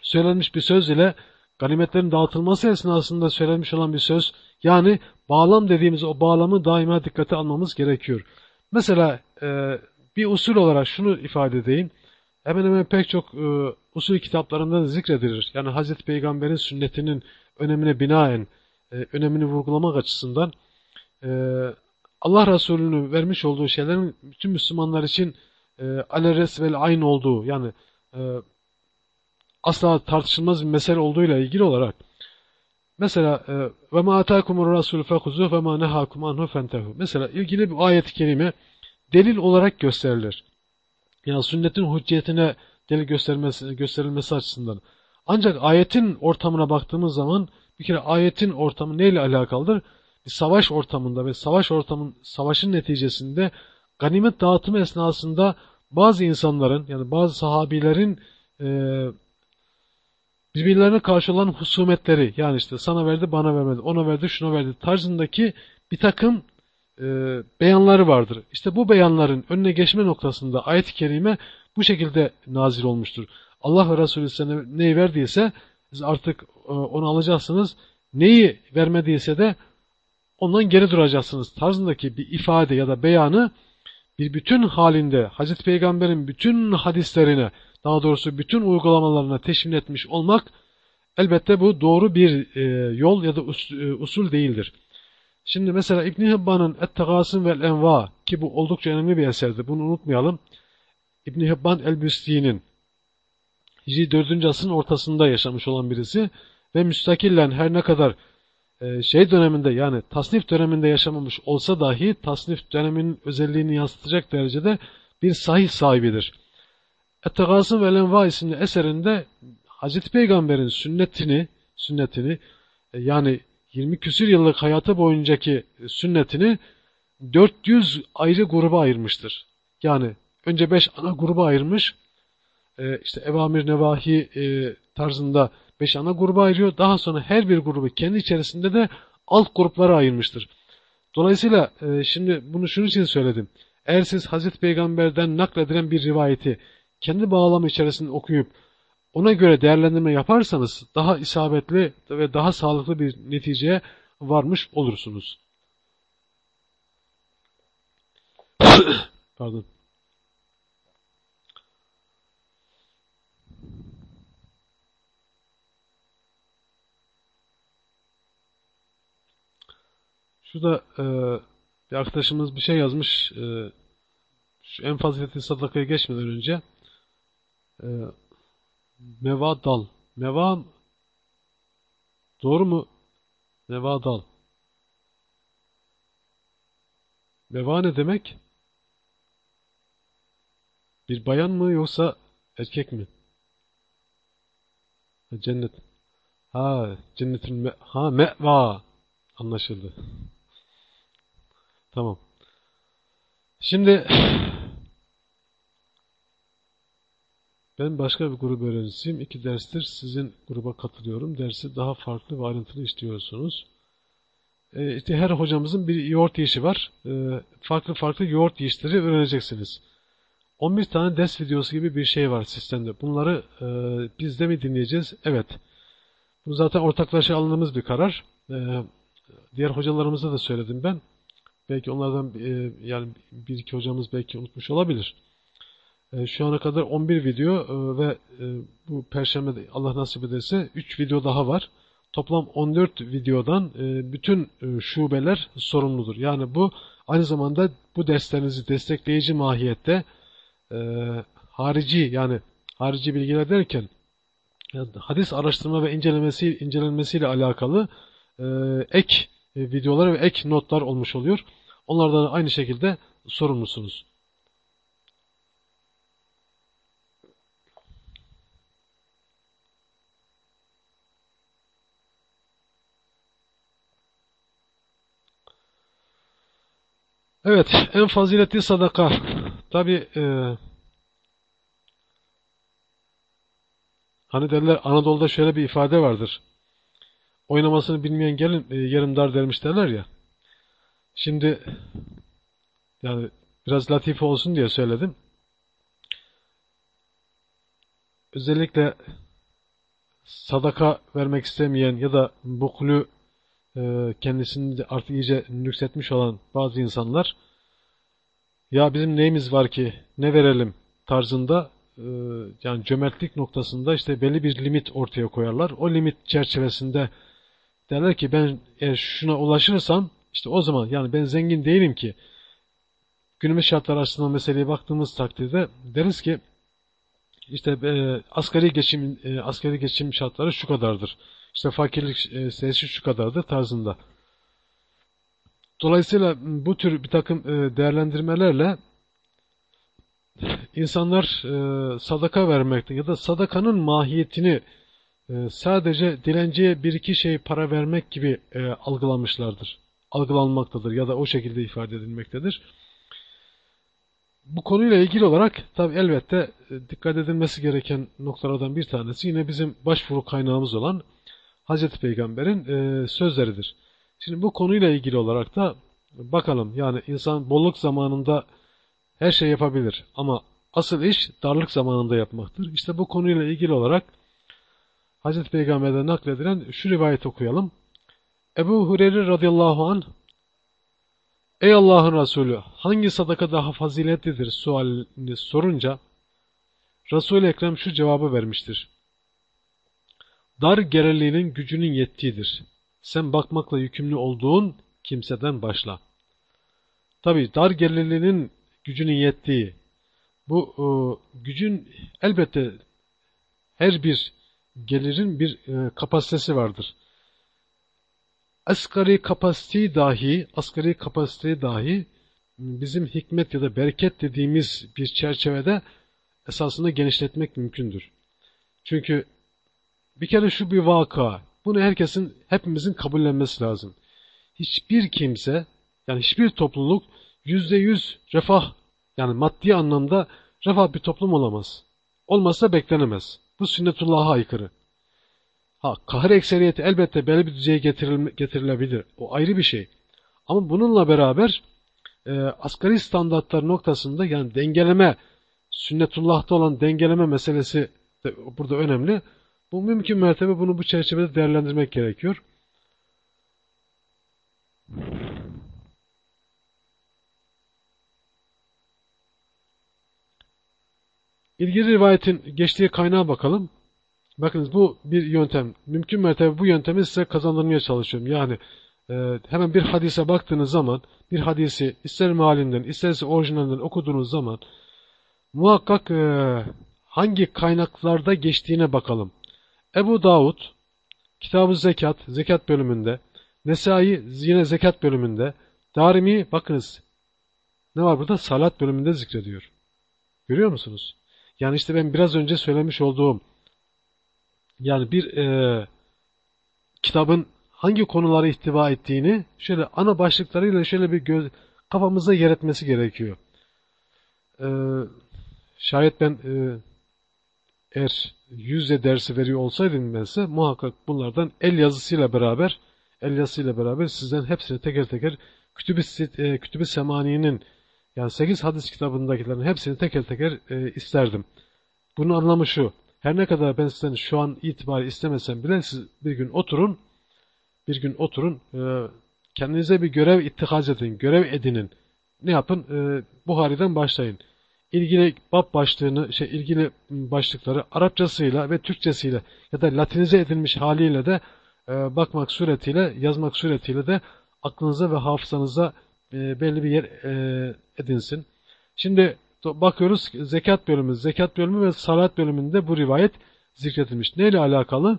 söylenmiş bir söz ile ganimetlerin dağıtılması esnasında söylenmiş olan bir söz yani bağlam dediğimiz o bağlamı daima dikkate almamız gerekiyor. Mesela e, bir usul olarak şunu ifade edeyim. Hemen hemen pek çok e, usul kitaplarında da zikredilir. Yani Hazreti Peygamber'in sünnetinin önemine binaen, e, önemini vurgulamak açısından e, Allah Resulü'nün vermiş olduğu şeylerin bütün Müslümanlar için e, aleres vel aynı olduğu yani e, asla tartışılmaz bir mesele olduğuyla ilgili olarak mesela e, ve ma atakumur rasul fekuzu ve ma nehakum anhu fentehu mesela ilgili bir ayet-i kerime delil olarak gösterilir. Yani sünnetin hücciyetine delil göstermesi, gösterilmesi açısından. Ancak ayetin ortamına baktığımız zaman bir kere ayetin ortamı neyle alakalıdır? Bir savaş ortamında ve savaş ortamın savaşın neticesinde ganimet dağıtımı esnasında bazı insanların yani bazı sahabilerin e, birbirlerine karşı olan husumetleri yani işte sana verdi bana vermedi ona verdi şuna verdi tarzındaki bir takım e, beyanları vardır. İşte bu beyanların önüne geçme noktasında ayet-i kerime bu şekilde nazil olmuştur. Allah ve Resulü size neyi verdiyse siz artık e, onu alacaksınız. Neyi vermediyse de ondan geri duracaksınız tarzındaki bir ifade ya da beyanı bir bütün halinde Hazreti Peygamber'in bütün hadislerine daha doğrusu bütün uygulamalarına teşmin etmiş olmak elbette bu doğru bir e, yol ya da e, usul değildir. Şimdi mesela İbn Hibban'ın Et-Tegasım vel Enva ki bu oldukça önemli bir eserdir. Bunu unutmayalım. İbn Hibban el-Büsti'nin Hicri 4. asrın ortasında yaşamış olan birisi ve müstakillen her ne kadar şey döneminde yani tasnif döneminde yaşamamış olsa dahi tasnif döneminin özelliğini yansıtacak derecede bir sahih sahibidir. Et-Tegasım ve Enva isimli eserinde Hazreti Peygamber'in sünnetini sünnetini e, yani 20 küsür yıllık hayatı boyuncaki sünnetini 400 ayrı gruba ayırmıştır. Yani önce 5 ana gruba ayırmış. E, işte evamir nevahi e, tarzında 5 ana gruba ayırıyor. Daha sonra her bir grubu kendi içerisinde de alt gruplara ayırmıştır. Dolayısıyla e, şimdi bunu şunun için söyledim. Eğer siz Hazreti Peygamber'den nakledilen bir rivayeti kendi bağlamı içerisinde okuyup ona göre değerlendirme yaparsanız daha isabetli ve daha sağlıklı bir neticeye varmış olursunuz. Pardon. Şurada e, bir arkadaşımız bir şey yazmış. E, şu en faziletli sadakaya geçmeden önce e, Meva dal. Meva doğru mu? Meva dal. Meva ne demek? Bir bayan mı yoksa erkek mi? Cennet. Ha, cennetin me ha meva anlaşıldı. Tamam. Şimdi Ben başka bir grup öğrencisiyim. İki derstir sizin gruba katılıyorum. Dersi daha farklı ve ayrıntılı işliyorsunuz. E, işte her hocamızın bir yoğurt yiyişi var. E, farklı farklı yoğurt yiyişleri öğreneceksiniz. 11 tane ders videosu gibi bir şey var sistemde. Bunları e, biz de mi dinleyeceğiz? Evet. Bu zaten ortaklaşa alındığımız bir karar. E, diğer hocalarımıza da söyledim ben. Belki onlardan e, yani bir iki hocamız belki unutmuş olabilir. E, şu ana kadar 11 video e, ve e, bu perşembe Allah nasip ederse 3 video daha var. Toplam 14 videodan bütün şubeler sorumludur. Yani bu Aynı zamanda bu derslerinizi destekleyici mahiyette e, harici yani harici bilgiler derken hadis araştırma ve incelemesi incelenmesiyle alakalı e, ek e, videolar ve ek notlar olmuş oluyor. Onlardan aynı şekilde sorumlusunuz. Evet, en faziletli sadaka. Tabi e, hani derler Anadolu'da şöyle bir ifade vardır. Oynamasını bilmeyen gelin e, yarım dar dermiş derler ya. Şimdi yani biraz latife olsun diye söyledim. Özellikle sadaka vermek istemeyen ya da buklu e, kendisini artık iyice nüksetmiş olan bazı insanlar ya bizim neyimiz var ki ne verelim tarzında e, yani cömertlik noktasında işte belli bir limit ortaya koyarlar. O limit çerçevesinde derler ki ben eğer şuna ulaşırsam işte o zaman yani ben zengin değilim ki günümüz şartlar açısından meseleye baktığımız takdirde deriz ki işte e, asgari geçim e, asgari geçim şartları şu kadardır. İşte fakirlik e, sayısı şu kadardır tarzında. Dolayısıyla bu tür bir takım e, değerlendirmelerle insanlar e, sadaka vermekte ya da sadakanın mahiyetini sadece dilenciye bir iki şey para vermek gibi e, algılanmışlardır. Algılanmaktadır ya da o şekilde ifade edilmektedir. Bu konuyla ilgili olarak tabi elbette e, dikkat edilmesi gereken noktalardan bir tanesi yine bizim başvuru kaynağımız olan Hazreti Peygamber'in e, sözleridir. Şimdi bu konuyla ilgili olarak da bakalım yani insan bolluk zamanında her şey yapabilir ama asıl iş darlık zamanında yapmaktır. İşte bu konuyla ilgili olarak Hazreti Peygamber'den nakledilen şu rivayet okuyalım. Ebu Hureyre radıyallahu an Ey Allah'ın Resulü hangi sadaka daha faziletlidir sualini sorunca Resul-i Ekrem şu cevabı vermiştir. Dar gereliğinin gücünün yettiğidir. Sen bakmakla yükümlü olduğun kimseden başla. Tabi dar gelirliğinin gücünün yettiği, bu e, gücün elbette her bir gelirin bir e, kapasitesi vardır. Asgari kapasiteyi dahi, asgari kapasiteyi dahi bizim hikmet ya da bereket dediğimiz bir çerçevede esasında genişletmek mümkündür. Çünkü bir kere şu bir vaka, bunu herkesin, hepimizin kabullenmesi lazım. Hiçbir kimse, yani hiçbir topluluk yüzde yüz refah, yani maddi anlamda refah bir toplum olamaz. Olmazsa beklenemez. Bu sünnetullah'a aykırı. Ha, kahir ekseriyeti elbette belli bir düzeye getirilebilir. O ayrı bir şey. Ama bununla beraber e, asgari standartlar noktasında yani dengeleme, sünnetullah'ta olan dengeleme meselesi de burada önemli. Bu mümkün mertebe bunu bu çerçevede değerlendirmek gerekiyor. İlgili rivayetin geçtiği kaynağa bakalım. Bakınız bu bir yöntem. Mümkün mertebe bu yöntemi size kazandırmaya çalışıyorum. Yani e, hemen bir hadise baktığınız zaman bir hadisi ister mealinden isterse orijinalinden okuduğunuz zaman muhakkak e, hangi kaynaklarda geçtiğine bakalım. Ebu Davud Kitab-ı Zekat, Zekat bölümünde, Nesai yine Zekat bölümünde, Darimi bakınız ne var burada? Salat bölümünde zikrediyor. Görüyor musunuz? Yani işte ben biraz önce söylemiş olduğum yani bir e, kitabın hangi konuları ihtiva ettiğini şöyle ana başlıklarıyla şöyle bir göz, kafamıza yer etmesi gerekiyor. E, şayet ben e, eğer yüzde dersi veriyor olsaydım bense muhakkak bunlardan el yazısıyla beraber el yazısıyla beraber sizden hepsini teker teker Kütüb-i, e, Semani'nin yani 8 hadis kitabındakilerin hepsini teker teker e, isterdim. Bunun anlamı şu. Her ne kadar ben sizden şu an itibari istemesem bile siz bir gün oturun bir gün oturun e, kendinize bir görev ittihaz edin, görev edinin. Ne yapın? E, Buhari'den başlayın ilgili bab başlığını, şey ilgili başlıkları Arapçasıyla ve Türkçesiyle ya da Latinize edilmiş haliyle de e, bakmak suretiyle, yazmak suretiyle de aklınıza ve hafızanıza e, belli bir yer e, edinsin. Şimdi bakıyoruz zekat bölümü, zekat bölümü ve salat bölümünde bu rivayet zikredilmiş. Neyle alakalı?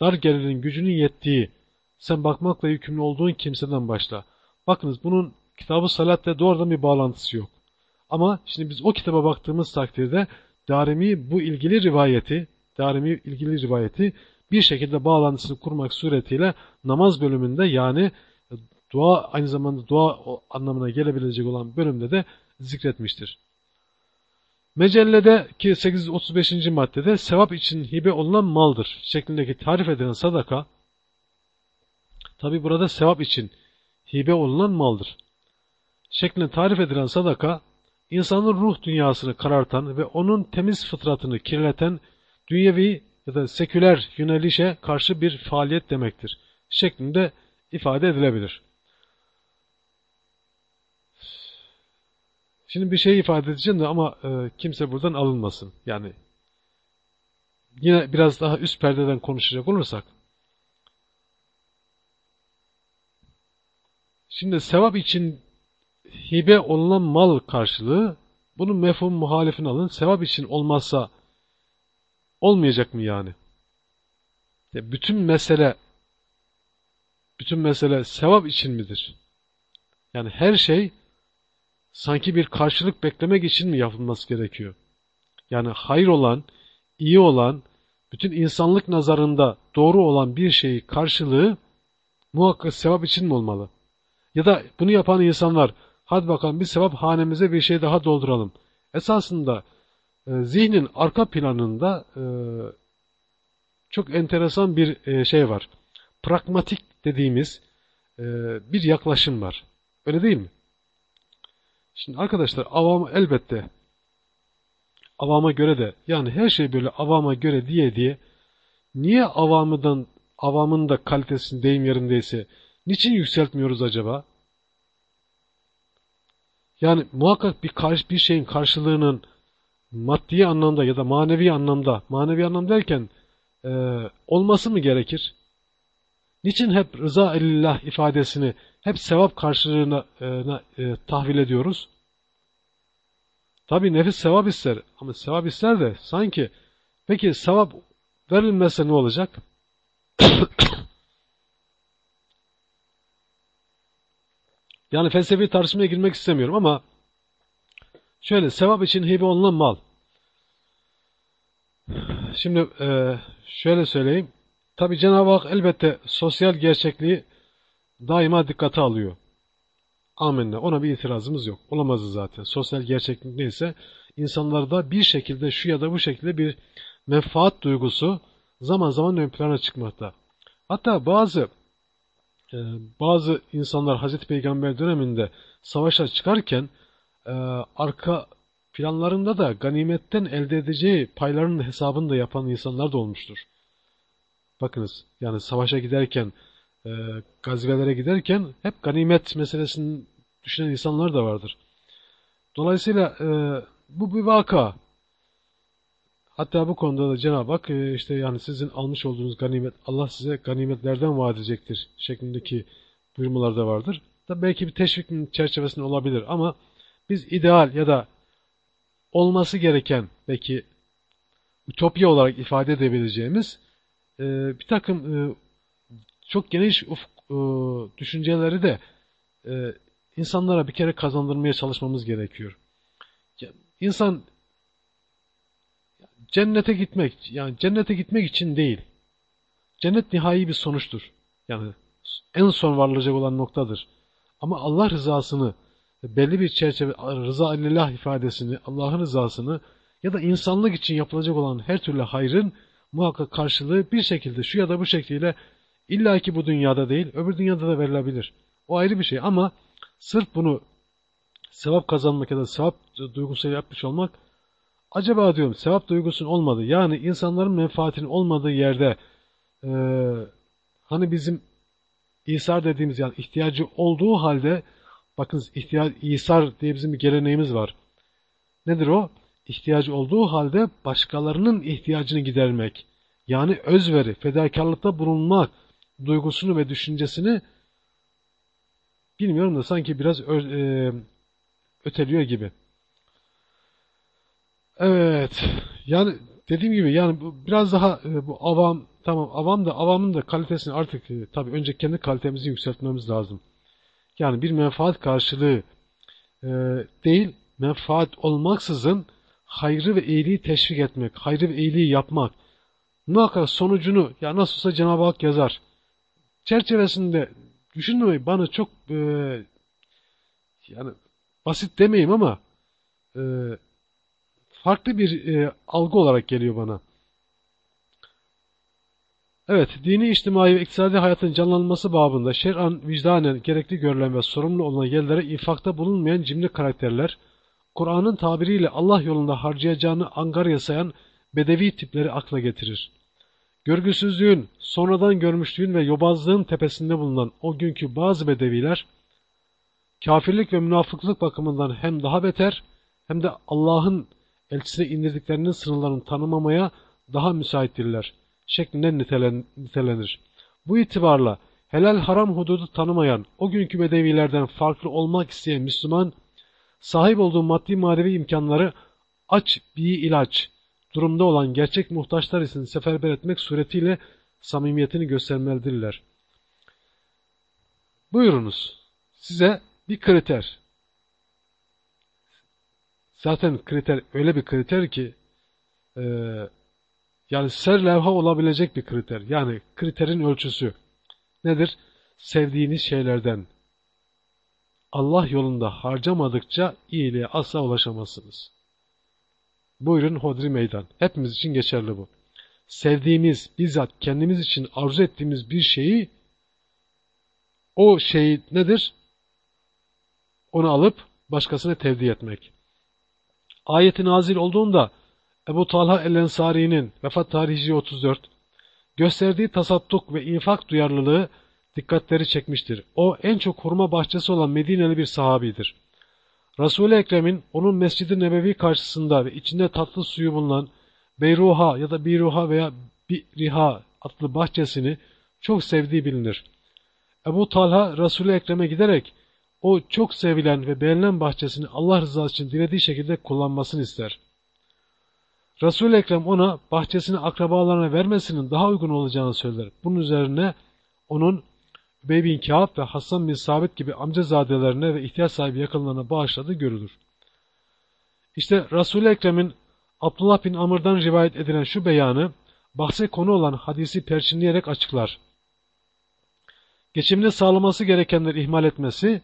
Dar gelirin gücünün yettiği, sen bakmakla yükümlü olduğun kimseden başla. Bakınız bunun kitabı salatle doğrudan bir bağlantısı yok. Ama şimdi biz o kitaba baktığımız takdirde Darimi bu ilgili rivayeti, Darimi ilgili rivayeti bir şekilde bağlantısını kurmak suretiyle namaz bölümünde yani dua aynı zamanda dua anlamına gelebilecek olan bölümde de zikretmiştir. Mecellede ki 835. maddede sevap için hibe olunan maldır şeklindeki tarif edilen sadaka tabi burada sevap için hibe olunan maldır. Şeklinde tarif edilen sadaka insanın ruh dünyasını karartan ve onun temiz fıtratını kirleten dünyevi ya da seküler yönelişe karşı bir faaliyet demektir. Şeklinde ifade edilebilir. Şimdi bir şey ifade edeceğim de ama e, kimse buradan alınmasın. Yani yine biraz daha üst perdeden konuşacak olursak. Şimdi sevap için hibe olunan mal karşılığı bunun mefhum muhalifini alın. Sevap için olmazsa olmayacak mı yani? Ya bütün mesele bütün mesele sevap için midir? Yani her şey sanki bir karşılık beklemek için mi yapılması gerekiyor? Yani hayır olan, iyi olan, bütün insanlık nazarında doğru olan bir şeyi karşılığı muhakkak sevap için mi olmalı? Ya da bunu yapan insanlar, hadi bakalım bir sevap hanemize bir şey daha dolduralım. Esasında e, zihnin arka planında e, çok enteresan bir e, şey var. Pragmatik dediğimiz e, bir yaklaşım var. Öyle değil mi? Şimdi arkadaşlar avam elbette avama göre de yani her şey böyle avama göre diye diye niye avamından avamın da kalitesini deyim yerindeyse niçin yükseltmiyoruz acaba? Yani muhakkak bir karşı bir şeyin karşılığının maddi anlamda ya da manevi anlamda, manevi anlam derken e, olması mı gerekir? Niçin hep rıza elillah ifadesini hep sevap karşılığına e, e, tahvil ediyoruz? Tabi nefis sevap ister ama sevap ister de sanki peki sevap verilmezse ne olacak? yani felsefi tartışmaya girmek istemiyorum ama şöyle sevap için hibe olunan mal. Şimdi e, şöyle söyleyeyim. Tabi Cenab-ı Hak elbette sosyal gerçekliği daima dikkate alıyor. Amenna. Ona bir itirazımız yok. Olamazdı zaten. Sosyal gerçeklik neyse insanlarda bir şekilde şu ya da bu şekilde bir menfaat duygusu zaman zaman ön plana çıkmakta. Hatta bazı e, bazı insanlar Hazreti Peygamber döneminde savaşa çıkarken e, arka planlarında da ganimetten elde edeceği paylarının hesabını da yapan insanlar da olmuştur. Bakınız yani savaşa giderken e, gazvelere giderken hep ganimet meselesini düşünen insanlar da vardır. Dolayısıyla e, bu bir vaka. Hatta bu konuda da Cenab-ı Hak e, işte yani sizin almış olduğunuz ganimet Allah size ganimetlerden vaat edecektir şeklindeki buyurmalar da vardır. Da belki bir teşvik çerçevesinde olabilir ama biz ideal ya da olması gereken belki ütopya olarak ifade edebileceğimiz e, bir takım e, çok geniş ufuk, e, düşünceleri de e, insanlara bir kere kazandırmaya çalışmamız gerekiyor. İnsan cennete gitmek, yani cennete gitmek için değil. Cennet nihai bir sonuçtur. Yani en son varılacak olan noktadır. Ama Allah rızasını, belli bir çerçeve, rıza lillah ifadesini, Allah'ın rızasını ya da insanlık için yapılacak olan her türlü hayrın muhakkak karşılığı bir şekilde şu ya da bu şekliyle İlla ki bu dünyada değil, öbür dünyada da verilebilir. O ayrı bir şey ama sırf bunu sevap kazanmak ya da sevap duygusuyla yapmış olmak acaba diyorum sevap duygusun olmadı. Yani insanların menfaatinin olmadığı yerde e, hani bizim İsar dediğimiz yani ihtiyacı olduğu halde bakınız ihtiyaç, İsar diye bizim bir geleneğimiz var. Nedir o? İhtiyacı olduğu halde başkalarının ihtiyacını gidermek. Yani özveri, fedakarlıkta bulunmak, duygusunu ve düşüncesini bilmiyorum da sanki biraz e, öteliyor gibi. Evet. Yani dediğim gibi yani bu biraz daha e, bu avam tamam avam da avamın da kalitesini artık e, tabii önce kendi kalitemizi yükseltmemiz lazım. Yani bir menfaat karşılığı e, değil menfaat olmaksızın hayrı ve iyiliği teşvik etmek, hayrı ve iyiliği yapmak. Muhakkak sonucunu ya nasılsa Cenab-ı Hak yazar. Çerçevesinde düşünmemeyi bana çok e, yani basit demeyeyim ama e, farklı bir e, algı olarak geliyor bana. Evet, dini, içtimai ve iktisadi hayatın canlanması babında şer'an, vicdanen gerekli görülen ve sorumlu olan yerlere infakta bulunmayan cimri karakterler, Kur'an'ın tabiriyle Allah yolunda harcayacağını angarya sayan bedevi tipleri akla getirir. Görgüsüzlüğün, sonradan görmüşlüğün ve yobazlığın tepesinde bulunan o günkü bazı bedeviler, kafirlik ve münafıklık bakımından hem daha beter, hem de Allah'ın elçisine indirdiklerinin sınırlarını tanımamaya daha müsaittirler şeklinde nitelen, nitelenir. Bu itibarla helal haram hududu tanımayan, o günkü bedevilerden farklı olmak isteyen Müslüman, sahip olduğu maddi manevi imkanları aç bir ilaç durumda olan gerçek muhtaçlar için seferber etmek suretiyle samimiyetini göstermelidirler. Buyurunuz. Size bir kriter. Zaten kriter öyle bir kriter ki e, yani ser levha olabilecek bir kriter. Yani kriterin ölçüsü nedir? Sevdiğiniz şeylerden Allah yolunda harcamadıkça iyiliğe asla ulaşamazsınız. Buyurun hodri meydan. Hepimiz için geçerli bu. Sevdiğimiz, bizzat kendimiz için arzu ettiğimiz bir şeyi o şey nedir? Onu alıp başkasına tevdi etmek. Ayetin nazil olduğunda Ebu Talha el-Ensari'nin vefat tarihi 34 gösterdiği tasadduk ve infak duyarlılığı dikkatleri çekmiştir. O en çok hurma bahçesi olan Medineli bir sahabidir. Resul-i Ekrem'in onun Mescid-i Nebevi karşısında ve içinde tatlı suyu bulunan Beyruha ya da Biruha veya Biriha adlı bahçesini çok sevdiği bilinir. Ebu Talha Resul-i Ekrem'e giderek o çok sevilen ve beğenilen bahçesini Allah rızası için dilediği şekilde kullanmasını ister. Resul-i Ekrem ona bahçesini akrabalarına vermesinin daha uygun olacağını söyler. Bunun üzerine onun Übey bin Kâb ve Hasan bin Sabit gibi amcazadelerine ve ihtiyaç sahibi yakınlarına bağışladığı görülür. İşte Resul-i Ekrem'in Abdullah bin Amr'dan rivayet edilen şu beyanı bahse konu olan hadisi perçinleyerek açıklar. Geçimini sağlaması gerekenleri ihmal etmesi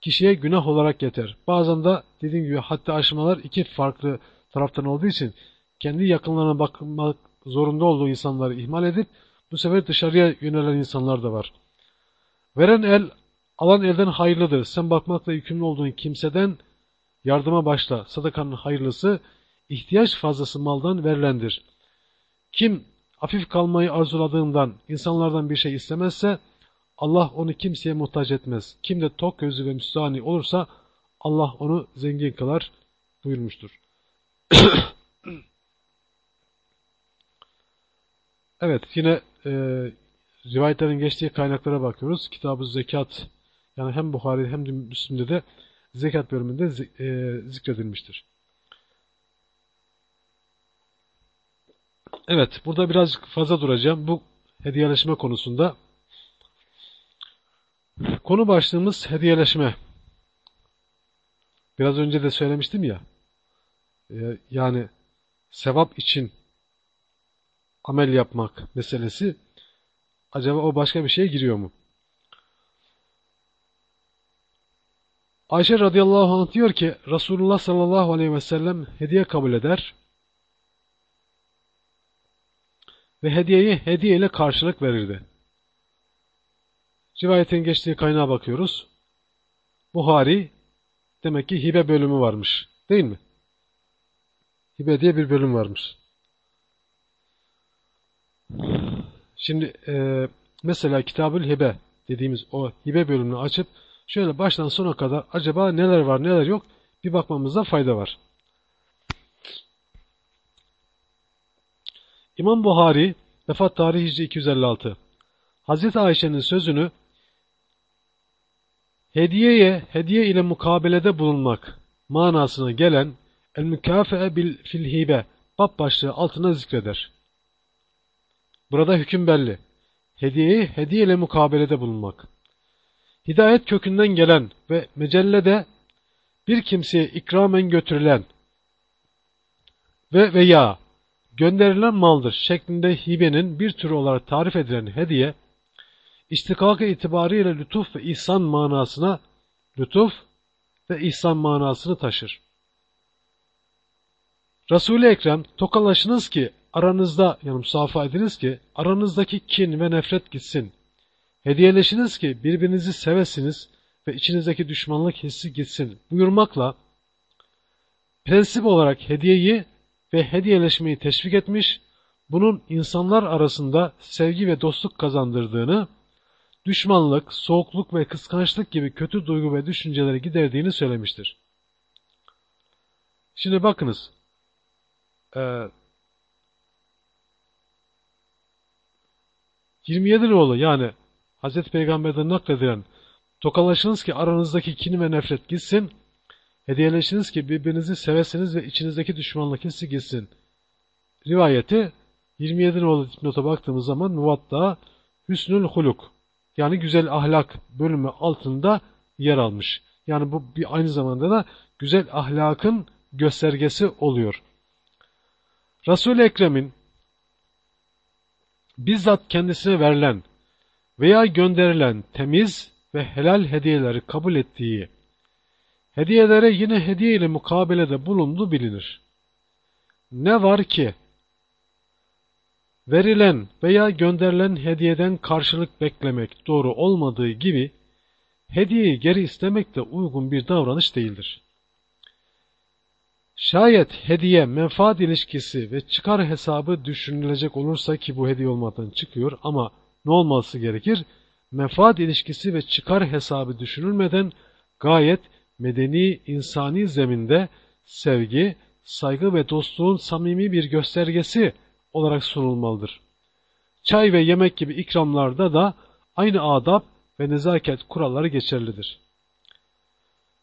kişiye günah olarak yeter. Bazen de dediğim gibi hatta aşmalar iki farklı taraftan olduğu için kendi yakınlarına bakmak zorunda olduğu insanları ihmal edip bu sefer dışarıya yönelen insanlar da var. Veren el, alan elden hayırlıdır. Sen bakmakla yükümlü olduğun kimseden yardıma başla. Sadakanın hayırlısı, ihtiyaç fazlası maldan verilendir. Kim hafif kalmayı arzuladığından, insanlardan bir şey istemezse, Allah onu kimseye muhtaç etmez. Kim de tok gözü ve müstahani olursa, Allah onu zengin kılar buyurmuştur. evet, yine e, rivayetlerin geçtiği kaynaklara bakıyoruz. Kitab-ı Zekat yani hem Buhari hem de Müslim'de de zekat bölümünde e, zikredilmiştir. Evet, burada biraz fazla duracağım. Bu hediyeleşme konusunda. Konu başlığımız hediyeleşme. Biraz önce de söylemiştim ya. E, yani sevap için amel yapmak meselesi Acaba o başka bir şeye giriyor mu? Ayşe radıyallahu anh diyor ki Resulullah sallallahu aleyhi ve sellem hediye kabul eder ve hediyeyi hediye ile karşılık verirdi. Rivayetin geçtiği kaynağa bakıyoruz. Buhari demek ki hibe bölümü varmış. Değil mi? Hibe diye bir bölüm varmış. Şimdi e, mesela Kitabül Hibe dediğimiz o hibe bölümünü açıp şöyle baştan sona kadar acaba neler var neler yok bir bakmamızda fayda var. İmam Buhari vefat tarihi Hicri 256 Hazreti Ayşe'nin sözünü hediyeye hediye ile mukabelede bulunmak manasına gelen el mükafee bil fil hibe bab başlığı altına zikreder. Burada hüküm belli. Hediyeyi hediye ile mukabelede bulunmak. Hidayet kökünden gelen ve mecellede bir kimseye ikramen götürülen ve veya gönderilen maldır şeklinde hibenin bir türü olarak tarif edilen hediye, istikakı itibariyle lütuf ve ihsan manasına lütuf ve ihsan manasını taşır. Resul-i Ekrem tokalaşınız ki aranızda yani musafa ediniz ki aranızdaki kin ve nefret gitsin. Hediyeleşiniz ki birbirinizi sevesiniz ve içinizdeki düşmanlık hissi gitsin buyurmakla prensip olarak hediyeyi ve hediyeleşmeyi teşvik etmiş, bunun insanlar arasında sevgi ve dostluk kazandırdığını, düşmanlık, soğukluk ve kıskançlık gibi kötü duygu ve düşünceleri giderdiğini söylemiştir. Şimdi bakınız, 27 oğlu yani Hz. Peygamber'den nakledilen tokalaşınız ki aranızdaki kin ve nefret gitsin, hediyeleşiniz ki birbirinizi sevesiniz ve içinizdeki düşmanlık hissi gitsin. Rivayeti 27 oğlu nota baktığımız zaman Muvatta Hüsnül Huluk yani güzel ahlak bölümü altında yer almış. Yani bu bir aynı zamanda da güzel ahlakın göstergesi oluyor. Resul-i Ekrem'in bizzat kendisine verilen veya gönderilen temiz ve helal hediyeleri kabul ettiği, hediyelere yine hediye ile mukabelede bulundu bilinir. Ne var ki, verilen veya gönderilen hediyeden karşılık beklemek doğru olmadığı gibi, hediyeyi geri istemek de uygun bir davranış değildir. Şayet hediye menfaat ilişkisi ve çıkar hesabı düşünülecek olursa ki bu hediye olmadan çıkıyor ama ne olması gerekir? Menfaat ilişkisi ve çıkar hesabı düşünülmeden gayet medeni insani zeminde sevgi, saygı ve dostluğun samimi bir göstergesi olarak sunulmalıdır. Çay ve yemek gibi ikramlarda da aynı adab ve nezaket kuralları geçerlidir.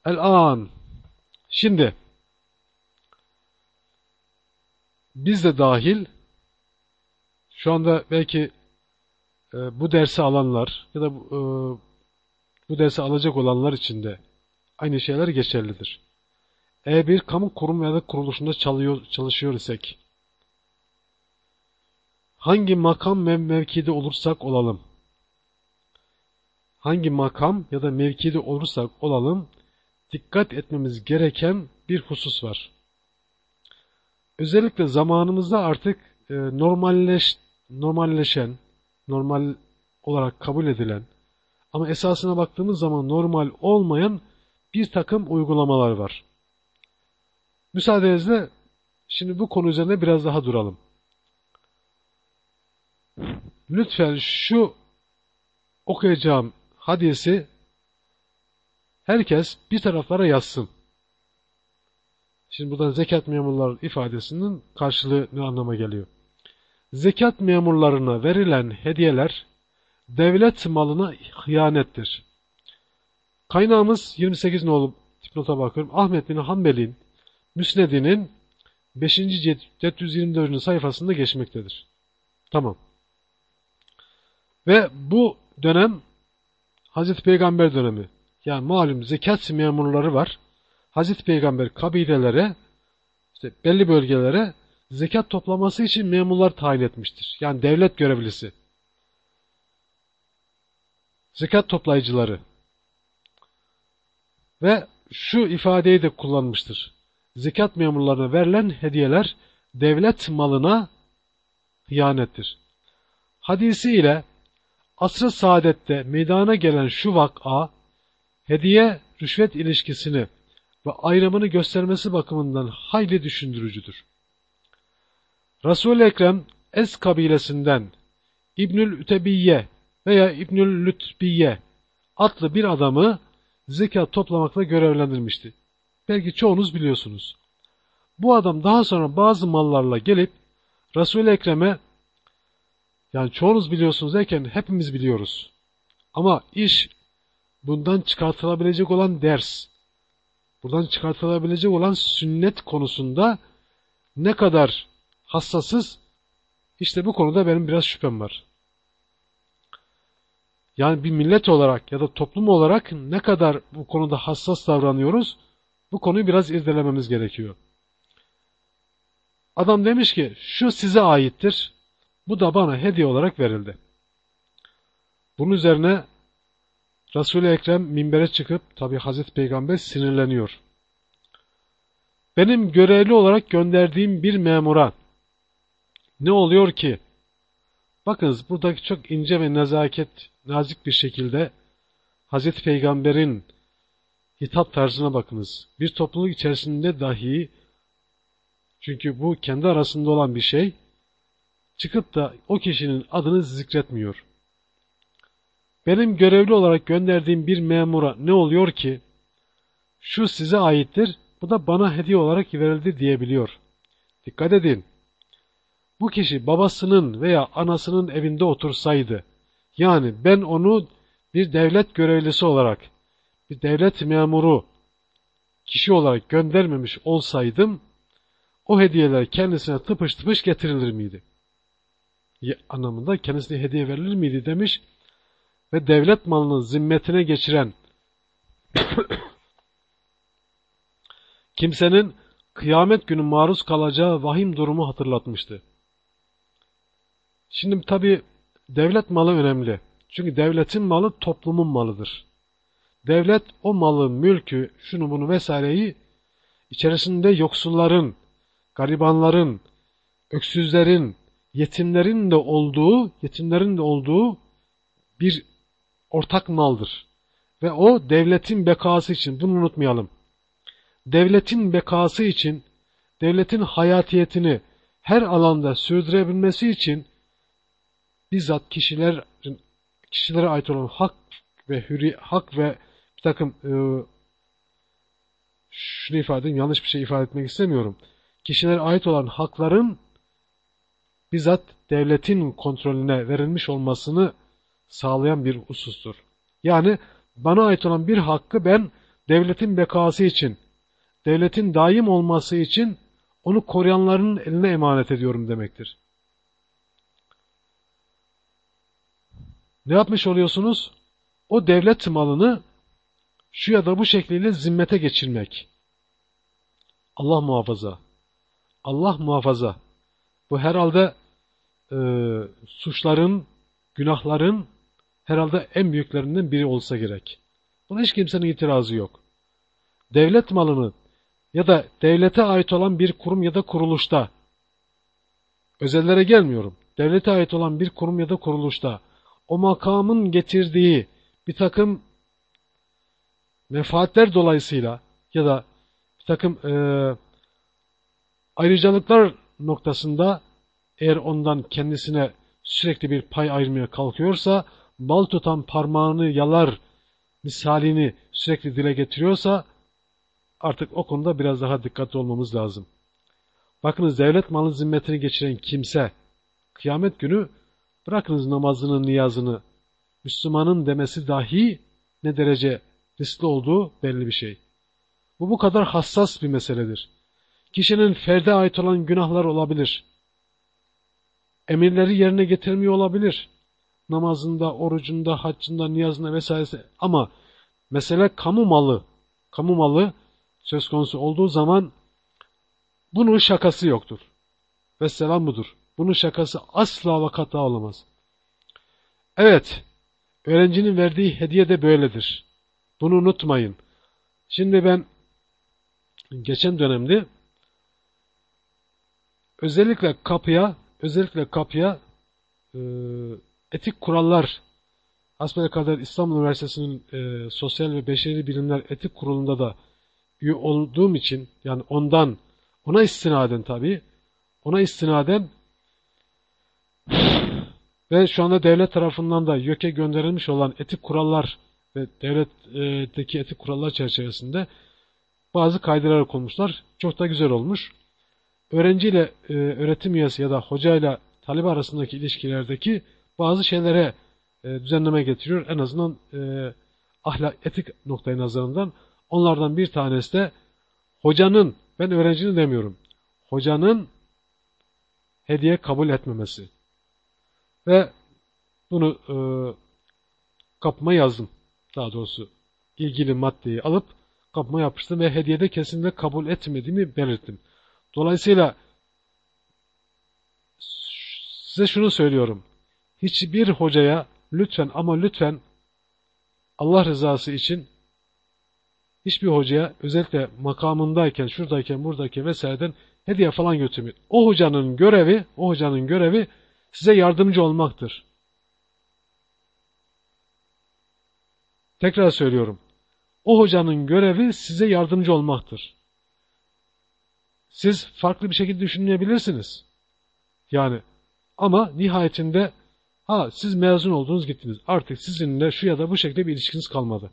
El-an Şimdi biz de dahil şu anda belki e, bu dersi alanlar ya da e, bu dersi alacak olanlar için de aynı şeyler geçerlidir. Eğer bir kamu kurum ya da kuruluşunda çalıyor, çalışıyor isek, hangi makam ve mevkide olursak olalım, hangi makam ya da mevkide olursak olalım, dikkat etmemiz gereken bir husus var. Özellikle zamanımızda artık e, normalleş, normalleşen, normal olarak kabul edilen ama esasına baktığımız zaman normal olmayan bir takım uygulamalar var. Müsaadenizle şimdi bu konu üzerine biraz daha duralım. Lütfen şu okuyacağım hadisi herkes bir taraflara yazsın. Şimdi buradan zekat memurlar ifadesinin karşılığı ne anlama geliyor? Zekat memurlarına verilen hediyeler devlet malına hıyanettir. Kaynağımız 28 nolu dipnota bakıyorum. Ahmet bin Hanbel'in Müsned'inin 5. 424. sayfasında geçmektedir. Tamam. Ve bu dönem Hazreti Peygamber dönemi. Yani malum zekat memurları var. Hazreti Peygamber kabilelere işte belli bölgelere zekat toplaması için memurlar tayin etmiştir. Yani devlet görevlisi. Zekat toplayıcıları. Ve şu ifadeyi de kullanmıştır. Zekat memurlarına verilen hediyeler devlet malına hıyanettir. Hadisi ile asr-ı saadette meydana gelen şu vak'a hediye rüşvet ilişkisini ve ayrımını göstermesi bakımından hayli düşündürücüdür. Resul-i Ekrem Ez kabilesinden İbnül Ütebiye veya İbnül Lütbiye adlı bir adamı zekat toplamakla görevlendirmişti. Belki çoğunuz biliyorsunuz. Bu adam daha sonra bazı mallarla gelip Resul-i Ekrem'e yani çoğunuz biliyorsunuz derken hepimiz biliyoruz. Ama iş bundan çıkartılabilecek olan ders, buradan çıkartılabilecek olan sünnet konusunda ne kadar hassasız, işte bu konuda benim biraz şüphem var. Yani bir millet olarak ya da toplum olarak ne kadar bu konuda hassas davranıyoruz, bu konuyu biraz irdelememiz gerekiyor. Adam demiş ki, şu size aittir, bu da bana hediye olarak verildi. Bunun üzerine Resul-i Ekrem minbere çıkıp, tabi Hazreti Peygamber sinirleniyor. Benim görevli olarak gönderdiğim bir memura ne oluyor ki? Bakınız buradaki çok ince ve nezaket, nazik bir şekilde Hazreti Peygamber'in hitap tarzına bakınız. Bir topluluk içerisinde dahi çünkü bu kendi arasında olan bir şey çıkıp da o kişinin adını zikretmiyor. Benim görevli olarak gönderdiğim bir memura ne oluyor ki? Şu size aittir, bu da bana hediye olarak verildi diyebiliyor. Dikkat edin. Bu kişi babasının veya anasının evinde otursaydı, yani ben onu bir devlet görevlisi olarak, bir devlet memuru, kişi olarak göndermemiş olsaydım, o hediyeler kendisine tıpış tıpış getirilir miydi? Anlamında kendisine hediye verilir miydi demiş ve devlet malını zimmetine geçiren kimsenin kıyamet günü maruz kalacağı vahim durumu hatırlatmıştı. Şimdi tabi devlet malı önemli. Çünkü devletin malı toplumun malıdır. Devlet o malı, mülkü, şunu bunu vesaireyi içerisinde yoksulların, garibanların, öksüzlerin, yetimlerin de olduğu, yetimlerin de olduğu bir ortak maldır. Ve o devletin bekası için, bunu unutmayalım. Devletin bekası için, devletin hayatiyetini her alanda sürdürebilmesi için bizzat kişiler kişilere ait olan hak ve hürri, hak ve bir takım e, şunu ifade edeyim, yanlış bir şey ifade etmek istemiyorum. Kişilere ait olan hakların bizzat devletin kontrolüne verilmiş olmasını sağlayan bir husustur. Yani bana ait olan bir hakkı ben devletin bekası için, devletin daim olması için onu koruyanların eline emanet ediyorum demektir. Ne yapmış oluyorsunuz? O devlet malını şu ya da bu şekliyle zimmete geçirmek. Allah muhafaza. Allah muhafaza. Bu herhalde e, suçların, günahların herhalde en büyüklerinden biri olsa gerek. Buna hiç kimsenin itirazı yok. Devlet malını ya da devlete ait olan bir kurum ya da kuruluşta, özellere gelmiyorum, devlete ait olan bir kurum ya da kuruluşta, o makamın getirdiği bir takım menfaatler dolayısıyla ya da bir takım e, ayrıcalıklar noktasında eğer ondan kendisine sürekli bir pay ayırmaya kalkıyorsa, bal tutan parmağını yalar misalini sürekli dile getiriyorsa, artık o konuda biraz daha dikkatli olmamız lazım. Bakınız devlet malı zimmetini geçiren kimse, kıyamet günü bırakınız namazını, niyazını, Müslümanın demesi dahi ne derece riskli olduğu belli bir şey. Bu bu kadar hassas bir meseledir. Kişinin ferde ait olan günahlar olabilir. Emirleri yerine getirmiyor olabilir. Namazında, orucunda, haccında, niyazında vesairesi. Ama mesele kamu malı. Kamu malı söz konusu olduğu zaman bunun şakası yoktur. Ve selam budur. Bunun şakası asla vakata olamaz. Evet, öğrencinin verdiği hediye de böyledir. Bunu unutmayın. Şimdi ben geçen dönemde özellikle kapıya özellikle kapıya e, etik kurallar kadar İstanbul Üniversitesi'nin e, Sosyal ve Beşeri Bilimler Etik Kurulu'nda da üye olduğum için yani ondan ona istinaden tabi ona istinaden ve şu anda devlet tarafından da YÖK'e gönderilmiş olan etik kurallar ve devletteki etik kurallar çerçevesinde bazı kaydeler konmuşlar. Çok da güzel olmuş. Öğrenciyle e, öğretim üyesi ya da hocayla talebe arasındaki ilişkilerdeki bazı şeylere e, düzenleme getiriyor. En azından e, ahlak, etik noktayı nazarından onlardan bir tanesi de hocanın, ben öğrencinin demiyorum, hocanın hediye kabul etmemesi. Ve bunu e, kapıma yazdım. Daha doğrusu ilgili maddeyi alıp kapıma yapıştım ve hediyede kesinlikle kabul etmediğimi belirttim. Dolayısıyla size şunu söylüyorum. Hiçbir hocaya lütfen ama lütfen Allah rızası için hiçbir hocaya özellikle makamındayken, şuradayken, buradayken vesaireden hediye falan götürmeyin. O hocanın görevi, o hocanın görevi size yardımcı olmaktır. Tekrar söylüyorum. O hocanın görevi size yardımcı olmaktır. Siz farklı bir şekilde düşünebilirsiniz. Yani ama nihayetinde ha siz mezun oldunuz gittiniz. Artık sizinle şu ya da bu şekilde bir ilişkiniz kalmadı.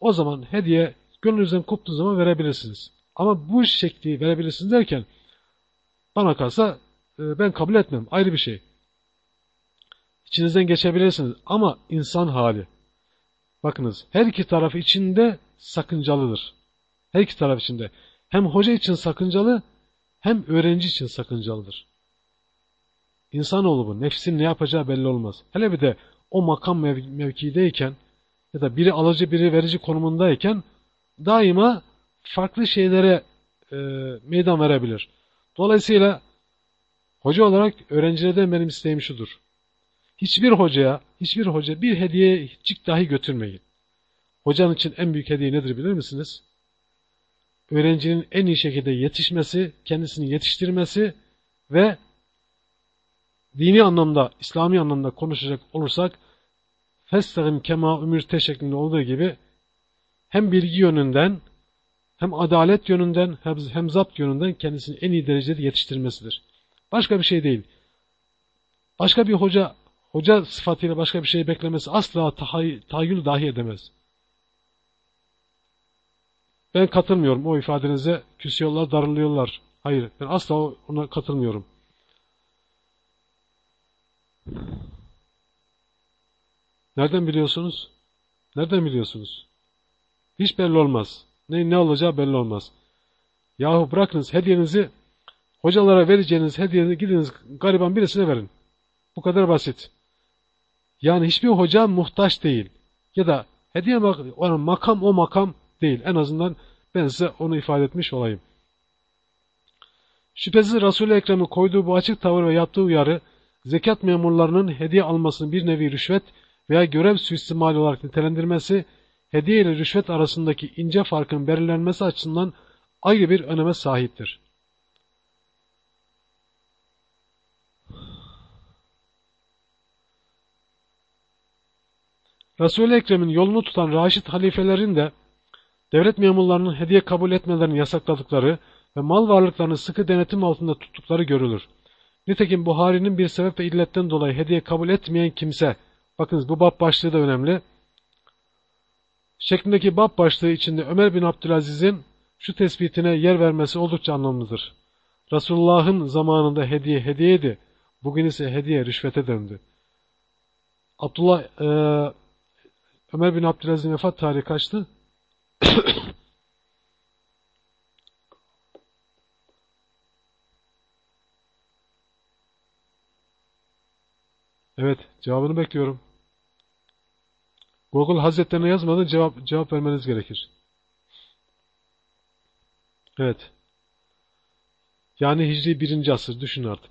O zaman hediye gönlünüzden koptuğu zaman verebilirsiniz. Ama bu şekli verebilirsiniz derken bana kalsa e, ben kabul etmem. Ayrı bir şey. İçinizden geçebilirsiniz ama insan hali. Bakınız her iki taraf içinde sakıncalıdır. Her iki taraf içinde. Hem hoca için sakıncalı hem öğrenci için sakıncalıdır. İnsanoğlu bu. Nefsin ne yapacağı belli olmaz. Hele bir de o makam mev mevkideyken ya da biri alıcı biri verici konumundayken daima farklı şeylere e, meydan verebilir. Dolayısıyla hoca olarak öğrencilerden benim isteğim şudur. Hiçbir hocaya, hiçbir hoca bir hediye hiçcik dahi götürmeyin. Hocanın için en büyük hediye nedir bilir misiniz? Öğrencinin en iyi şekilde yetişmesi, kendisini yetiştirmesi ve dini anlamda, İslami anlamda konuşacak olursak Festagim kema ümürte şeklinde olduğu gibi hem bilgi yönünden hem adalet yönünden hem, hem zapt yönünden kendisini en iyi derecede yetiştirmesidir. Başka bir şey değil. Başka bir hoca hoca sıfatıyla başka bir şey beklemesi asla tahay, tahayyül dahi edemez. Ben katılmıyorum o ifadenize. Küsüyorlar, darılıyorlar. Hayır, ben asla ona katılmıyorum. Nereden biliyorsunuz? Nereden biliyorsunuz? Hiç belli olmaz. Ne, ne olacağı belli olmaz. Yahu bırakınız hediyenizi hocalara vereceğiniz hediyenizi gidiniz gariban birisine verin. Bu kadar basit. Yani hiçbir hoca muhtaç değil. Ya da hediye mak makam o makam değil. En azından ben size onu ifade etmiş olayım. Şüphesiz Resul-i Ekrem'in koyduğu bu açık tavır ve yaptığı uyarı, zekat memurlarının hediye almasını bir nevi rüşvet veya görev suistimali olarak nitelendirmesi, hediye ile rüşvet arasındaki ince farkın belirlenmesi açısından ayrı bir öneme sahiptir. Resul-i Ekrem'in yolunu tutan Raşid halifelerin de devlet memurlarının hediye kabul etmelerini yasakladıkları ve mal varlıklarını sıkı denetim altında tuttukları görülür. Nitekim Buhari'nin bir sebep ve illetten dolayı hediye kabul etmeyen kimse, bakınız bu bab başlığı da önemli, şeklindeki bab başlığı içinde Ömer bin Abdülaziz'in şu tespitine yer vermesi oldukça anlamlıdır. Resulullah'ın zamanında hediye hediyeydi, bugün ise hediye rüşvete döndü. Abdullah e, Ömer bin Abdülaziz'in vefat tarihi kaçtı? evet, cevabını bekliyorum. Google Hazretlerine yazmadan cevap, cevap vermeniz gerekir. Evet. Yani Hicri birinci asır düşün artık.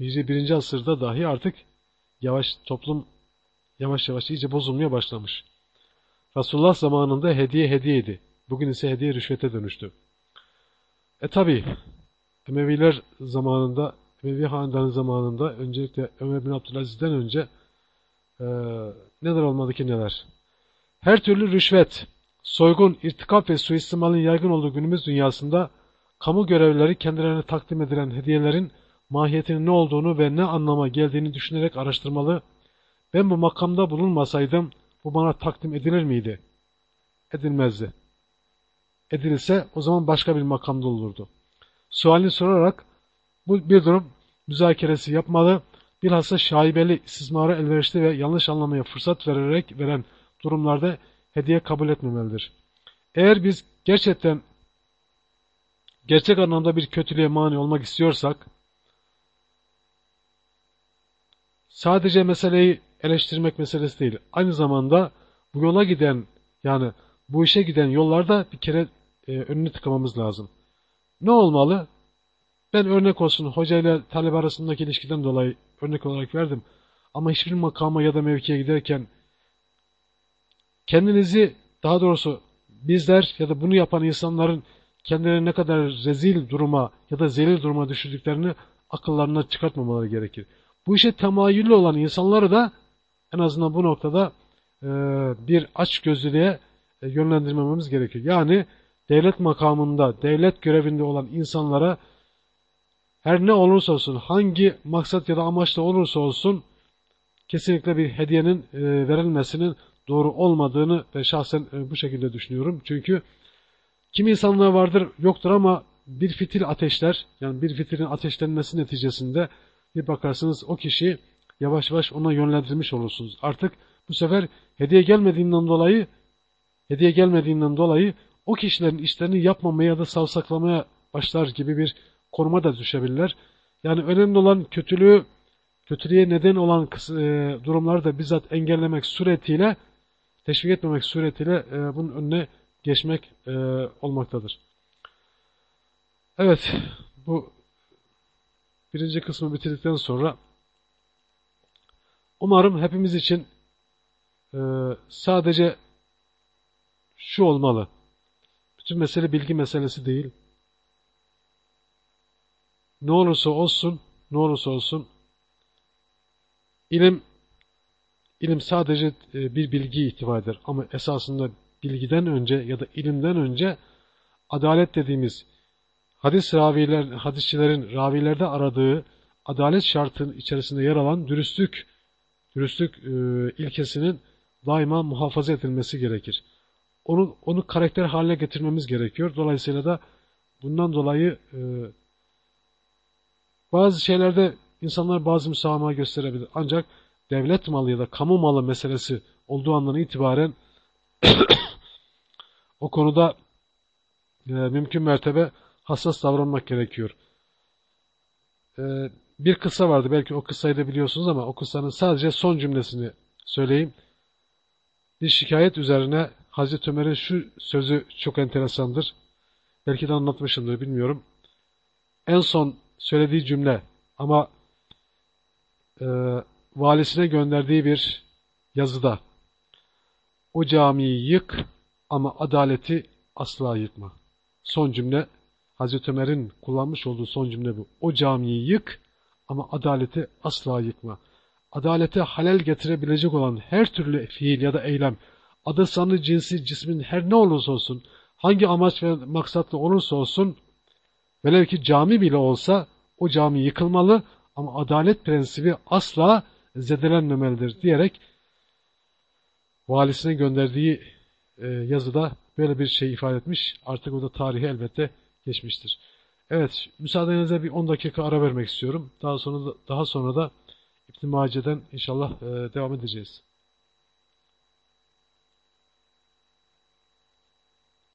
Hicri birinci asırda dahi artık yavaş toplum yavaş yavaş iyice bozulmaya başlamış. Resulullah zamanında hediye hediyeydi. Bugün ise hediye rüşvete dönüştü. E tabi Emeviler zamanında, Emevi Hanedanı zamanında öncelikle Ömer bin Abdülaziz'den önce e, neler olmadı ki neler. Her türlü rüşvet, soygun, irtikap ve suistimalin yaygın olduğu günümüz dünyasında kamu görevlileri kendilerine takdim edilen hediyelerin mahiyetinin ne olduğunu ve ne anlama geldiğini düşünerek araştırmalı. Ben bu makamda bulunmasaydım bu bana takdim edilir miydi? Edilmezdi. Edilse o zaman başka bir makamda olurdu. Sualini sorarak bu bir durum müzakeresi yapmalı, bilhassa şaibeli, istismara elverişli ve yanlış anlamaya fırsat vererek veren durumlarda hediye kabul etmemelidir. Eğer biz gerçekten gerçek anlamda bir kötülüğe mani olmak istiyorsak sadece meseleyi eleştirmek meselesi değil. Aynı zamanda bu yola giden yani bu işe giden yollarda bir kere e, önünü tıkamamız lazım. Ne olmalı? Ben örnek olsun hoca ile talebe arasındaki ilişkiden dolayı örnek olarak verdim. Ama hiçbir makama ya da mevkiye giderken kendinizi daha doğrusu bizler ya da bunu yapan insanların kendilerini ne kadar rezil duruma ya da zelil duruma düşürdüklerini akıllarına çıkartmamaları gerekir. Bu işe temayüllü olan insanları da en azından bu noktada e, bir aç gözlülüğe e, yönlendirmememiz gerekiyor. Yani devlet makamında, devlet görevinde olan insanlara her ne olursa olsun, hangi maksat ya da amaçla olursa olsun kesinlikle bir hediyenin e, verilmesinin doğru olmadığını ve şahsen e, bu şekilde düşünüyorum. Çünkü kimi insanlar vardır yoktur ama bir fitil ateşler, yani bir fitilin ateşlenmesi neticesinde bir bakarsınız o kişi yavaş yavaş ona yönlendirmiş olursunuz. Artık bu sefer hediye gelmediğinden dolayı hediye gelmediğinden dolayı o kişilerin işlerini yapmamaya ya da savsaklamaya başlar gibi bir konuma da düşebilirler. Yani önemli olan kötülüğü, kötülüğe neden olan e, durumları da bizzat engellemek suretiyle, teşvik etmemek suretiyle e, bunun önüne geçmek e, olmaktadır. Evet, bu birinci kısmı bitirdikten sonra umarım hepimiz için sadece şu olmalı. Bütün mesele bilgi meselesi değil. Ne olursa olsun, ne olursa olsun ilim ilim sadece e, bir bilgi ihtiva eder ama esasında bilgiden önce ya da ilimden önce adalet dediğimiz hadis raviler, hadisçilerin ravilerde aradığı adalet şartının içerisinde yer alan dürüstlük dürüstlük e, ilkesinin daima muhafaza edilmesi gerekir. Onu, onu karakter haline getirmemiz gerekiyor. Dolayısıyla da bundan dolayı e, bazı şeylerde insanlar bazı müsamaha gösterebilir. Ancak devlet malı ya da kamu malı meselesi olduğu andan itibaren o konuda e, mümkün mertebe hassas davranmak gerekiyor. E, bir kısa vardı belki o kıssayı da biliyorsunuz ama o kıssanın sadece son cümlesini söyleyeyim. Bir şikayet üzerine Hazreti Ömer'in şu sözü çok enteresandır. Belki de anlatmışımdır bilmiyorum. En son söylediği cümle ama e, valisine gönderdiği bir yazıda o camiyi yık ama adaleti asla yıkma. Son cümle Hazreti Ömer'in kullanmış olduğu son cümle bu. O camiyi yık ama adaleti asla yıkma. Adalete halel getirebilecek olan her türlü fiil ya da eylem, adı sanı cinsi cismin her ne olursa olsun, hangi amaç ve maksatla olursa olsun, Velev ki cami bile olsa o cami yıkılmalı ama adalet prensibi asla zedelenmemelidir diyerek valisine gönderdiği e, yazıda böyle bir şey ifade etmiş. Artık o da tarihi elbette geçmiştir. Evet, müsaadenizle bir 10 dakika ara vermek istiyorum. Daha sonra da, daha sonra da İbn Mace'den inşallah e, devam edeceğiz.